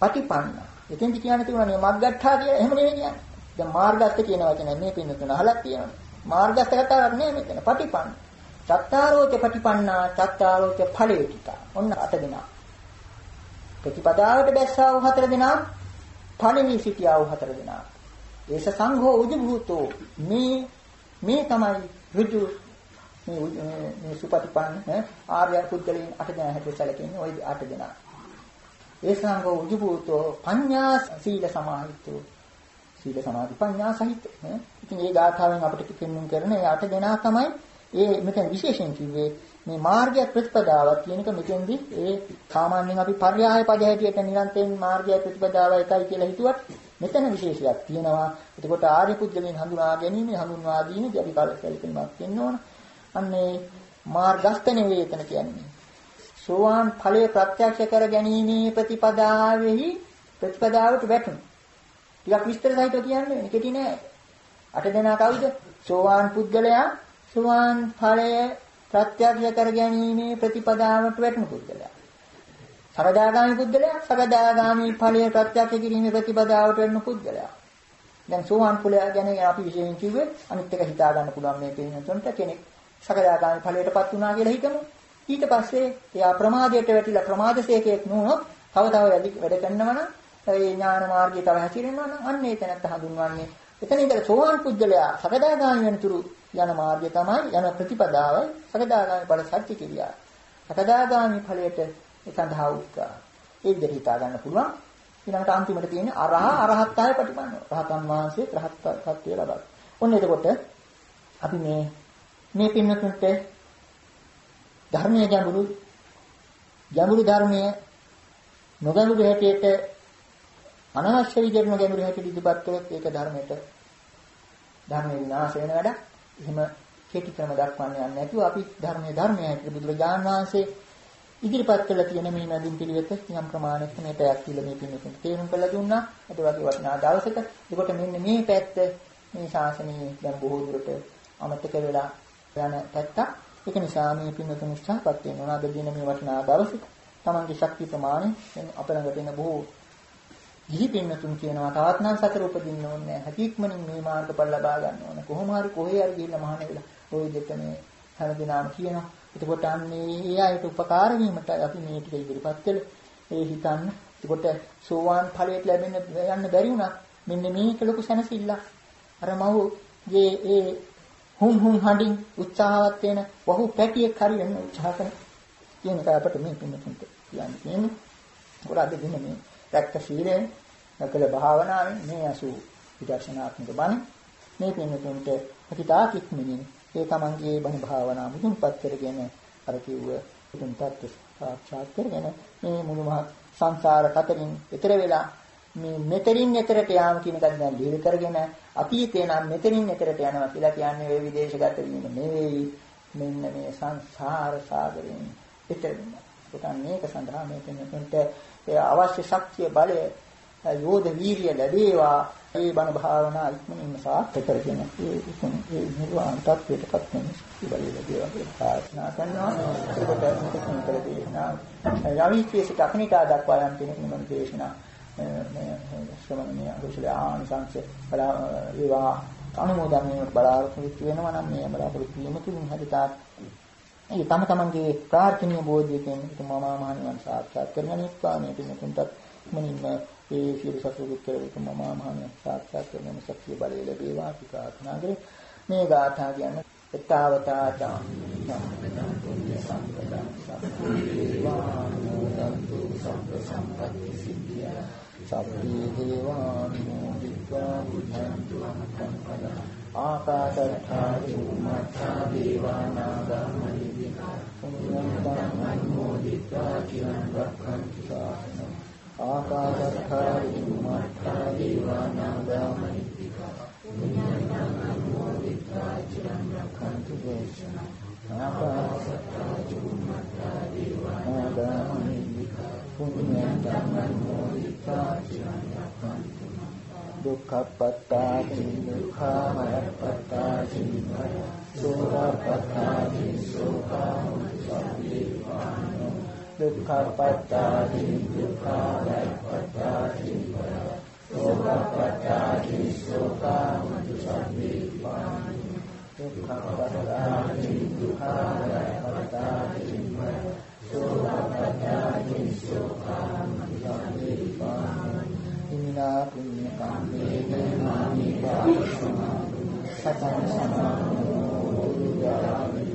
පටිපන්නා. එතෙන්දි කියන්න තිබුණා මේ මග්ගට්ඨා කියලා එහෙම නෙවෙයි කියන්නේ. දැන් මාර්ගස්ත කියන වචනේ මේ පින්නතුන අහලා තියෙනවා. මාර්ගස්ත කතාවක් නෙවෙයි මෙතන. පටිපන්න. චත්තාරෝච පටිපන්නා චත්තාරෝච ඵලේටිකා. ඔන්න අට දෙනා. ප්‍රතිපදාවට බැස්සා වූ හතර දෙනා ඵලෙහි සිටියා වූ හතර දෙනා. ඒස සංඝෝ උජභූතෝ මේ මේ තමයි ඍජු මේ මේ සුපටිපන්න ආර්ය පුද්ගලයන් අට දෙනා හැටියට සැලකෙන්නේ ওই අට දෙනා. ඒ සංඝෝ උජභූතෝ පඤ්ඤා සීල සමාහිතෝ සීල සමාධි පඤ්ඤා සහිත. ඉතින් මේ ගාථාවෙන් අපිට පෙන්වන්න කරන ඒ අට දෙනා තමයි ඒ මෙතන විශේෂයෙන් කිව්වේ මේ මාර්ගය ප්‍රතිපදාවක් කියන එක මෙතෙන්දී ඒ සාමාන්‍යයෙන් අපි පර්යාය පද හැටියට නිරන්තරයෙන් මාර්ගය ප්‍රතිපදාව එකයි කියලා හිතුවත් මෙතන විශේෂයක් තියෙනවා. එතකොට ආර්ය පුද්ගලයන් හඳුනා ගැනීම හඳුන්වා දීමේදී අපි කලකලකමක් වෙන්න ඕන. අන්නේ මාර්ගස්ත නෙවෙයි එතන කියන්නේ. සෝවාන් ඵලයේ ප්‍රත්‍යක්ෂ කර ගැනීමේ ප්‍රතිපදාවෙහි ප්‍රතිපදාවට වැටුණු. ටිකක් විස්තර සහිතව කියන්නේ කෙටි නෑ. අට දෙනා කවුද? සෝවාන් පුද්ගලයා සෝවාන් ඵලය ප්‍රත්‍යක්ෂ කර ගැනීමේ ප්‍රතිපදාවට වැටෙන පුද්ගලයා. සකදාගාමි පුද්ගලයා සකදාගාමි ඵලය ප්‍රත්‍යක්ෂ කිරීමේ ප්‍රතිපදාවට වැටෙන පුද්ගලයා. දැන් සෝවාන් ඵලය ගැන අපි විශේෂයෙන් කිව්වේ අනිත් එක හිතා ගන්න පුළුවන් මේ පින්නතුන්ට කෙනෙක් සකදාගාමි ඵලයටපත් වුණා කියලා හිතමු. ඊට පස්සේ එයා ප්‍රමාදයට වැටිලා ප්‍රමාදසේකයක් නුනොත් තව තව වැඩ කරනවා නම් ඒ ඥාන මාර්ගයේ තව හැසිරෙනවා නම් අන්න ඒ තැනත් හඳුන්වන්නේ එතන ඉඳලා සෝවාන් පුද්ගලයා සකදාගාමි වෙනතුරු යන මාර්ගය තමයි යන ප්‍රතිපදාව සකදාගාමි ඵල සත්‍ය කිරියා. සකදාගාමි ඵලයට සඳහා උත්සාහ. ඒ විදිහට හිතා ගන්න පුළුවන්. ඊළඟට අන්තිමට තියෙන්නේ අරහ අරහත්තාය ප්‍රතිපන්න. රහතන් වහන්සේ රහත් ත්වය ලබා. ඔන්න එතකොට අපි මේ මේ පින්නතුන්ට ධර්මයේ ගැඹුරු ගැඹුරු ධර්මයේ නොගැඹුරු හැටියට අනවශ්‍ය විදිහට නොගැඹුරු හැටියට ඉදිරිපත් කළොත් ඒක ධර්මයට ධර්ම විනාශ වෙන වැඩක්. එහෙම කෙටි ක්‍රම දක්වන්න යන්නේ නැතුව අපි ධර්මයේ ධර්මයේ හැටියට බුදුරජාණන් වහන්සේ ඉදිරිපත් කළ තියෙන මේ මැදින් පිළිවෙත යම් ප්‍රමාණයක මේ පැයක් කියලා මේ පින්නතුන් තේරුම් කළා දුන්නා. ඒක වගේ වටිනා දවසක. ඒකට මෙන්න මේ පැත්ත මේ ශාසනයේ දැන් බොහෝ දුරට අමතක වෙලා යන පැත්ත. ඒක නිසා මේ පින්නතුන් උත්සාහපත් වෙනවා. අද දින මේ වටිනා දවසක තමන්ගේ ශක්ති ප්‍රමාණය අපලඟ දෙන බොහෝ ගිහි පින්නතුන් කියනවා තවත් නම් සතර උපදින්න ඕනේ නැහැ. හැකියක්මනින් මේ මාර්ගඵල ලබා ගන්න ඕනේ. කොහොම හරි කොහේ හරි ගිහිල්ලා මහාන වෙලා ওই දෙක මේ හැමදිනාම කියනවා. එතකොට අන්නේ ඒ අයට උපකාර වීමට අපි මේ ටික ඉදිරිපත් කළේ. ඒ හිතන්න. එතකොට සෝවාන් ඵලයට ලැබෙන්න යන්න බැරි වුණා. මෙන්න මේක ලොකු සැනසෙල්ල. අර මවගේ ඒ හුම් හුම් හඬින් උත්සාහවත් වෙන වහු පැටියෙක් හරි වෙන්න උත්සාහ කරන කියන එක අපිට මේ පින්නතුන්ට කියන්නේ. මොකද අද දින මේ රැක්ක සීලයෙන් නකල භාවනාවෙන් මේ අසු විදර්ශනාත්මක බණ මේ පින්නතුන්ට හිතාක් ඉක්මනින් ඒ තමන්ගේ බණ භාවනා මුදුන්පත් කරගෙන අර කිව්ව උතුම් තත්ත්ව සාක්ෂාත් කරගෙන මේ මුළු මහත් සංසාර කතරින් ඈතර වෙලා මේ මෙතරින් ඈතරට යාම කියන එක දැන් ලිහිල් කරගෙන අතීතේ නම් මෙතරින් ඈතරට යනවා කියලා කියන්නේ ඒ විදේශගත වීම නෙවෙයි මෙන්න මේ සංසාර සාගරයෙන් ඈතර වෙනවා. ඒකන් මේක සඳහා මේ කෙනෙකුට අවශ්‍ය ශක්තිය බලය යෝධ වීරිය ලැබේවා? ඒ බණ භාවනා ඉක්මනින්ම සාර්ථක කරගෙන ඒ ඉක්ම ඒ නිර්වාණ තත්ත්වයටපත් වෙන ඉබලි ලැබේවා කියලා ප්‍රාර්ථනා කරනවා. ඒකට මුලින්ම කළ දේශනා යවිච්චේ සිට අකනිකා දක්වා යම් කෙනෙක් නිමන දේශනා මේ ශ්‍රමණීය අකුසල ආනිසංස බලා ඒවා අනුමෝදන් වීමට බලාපොරොත්තු වෙනවා නම් මේ බලාපොරොත්තු වීම තුලින් හදිතා ඒ තම තමන්ගේ ප්‍රාර්ථනීය බෝධියකින් මමා මහණිවන් සාක්ෂාත් කරගනිත්වා. මේ පින්තුන්ටත් මනින්ම ඒ සියලු සතුරු කෙරෙහික මම මහණ සාක්ෂාත් කරගෙන ශක්තිය බලය ලැබේවා අපි ප්‍රාර්ථනා කරේ මේ ගාථා කියන එතාවතාතා සම්පදා සම්පදේවානුදන්තු සම්ප සම්පති සිද්ධිය සබ්බේ දේවානුමෝදිත්වා බුද්ධන්තු අමතං ආකාශත්තා චුම්මත්තා දේවානාගා මහිද්దికා පුඤ්ඤන්තං අනුමෝදිත්වා චිරං රක්ඛන්තු සාසනං apadakkari umattari vanadamani punyatam amovitta chiram rakhantu deshana apadakkari umattari vanadamani punyatam amovitta chiram rakhantu दुःखपत्ताचि दुःखामयपत्ताचि सुखपत्ताचि सुखामयपत्ताचि สุขปัตตาหิสุขาแลปัตตาหิสุขปัตตาหิสุขามันตุสันติปันสุขปัตตาหิสุขาและปัตตาหิสุขปัตตาหิสุขามันตุสันติปันทินนาปุญญกามิเนมานิปาสุมาสัจจะสัมมาโนตุยามิ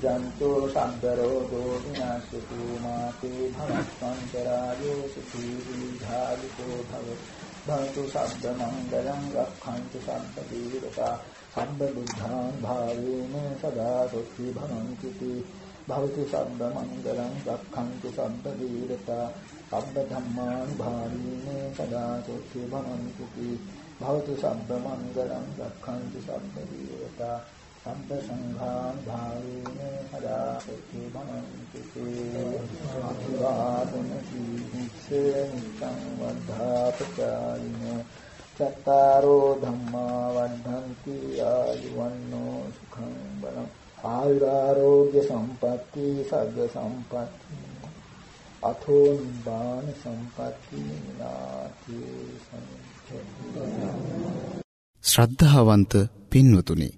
යජ්ජන්තෝ සම්බරෝධෝ විනාශතු මාතේ භවස්වන්තරායෝ සුඛී දීඝාලිකෝ භව භවතු සබ්බ මංගලං රක්ඛන්තු සබ්බ දීරතා සබ්බ බුද්ධාන් භාවේන සදා සොත්ති භවන්ති භවතු සබ්බ මංගලං රක්ඛන්තු සබ්බ දීරතා සබ්බ ධම්මාන් භාවීනේ සදා සොත්ති භවන්තු භවතු සබ්බ මංගලං රක්ඛන්තු සබ්බ දීරතා සබ්බ සංඝාන් භාවේන සදා සොත්ති භවන්තු අභිවාදන සීහිස්සේ නිච්ඡං වද්ධාපචායිනෝ චත්තාරෝ ධම්මා වද්ධන්ති ආයුවන්නෝ සුඛං බලං ආයුරාෝග්‍ය සම්පatti සග්ග සම්පatti අතෝ නිබ්බාන සම්පatti නාති
ශ්‍රද්ධාවන්ත පින්වතුනි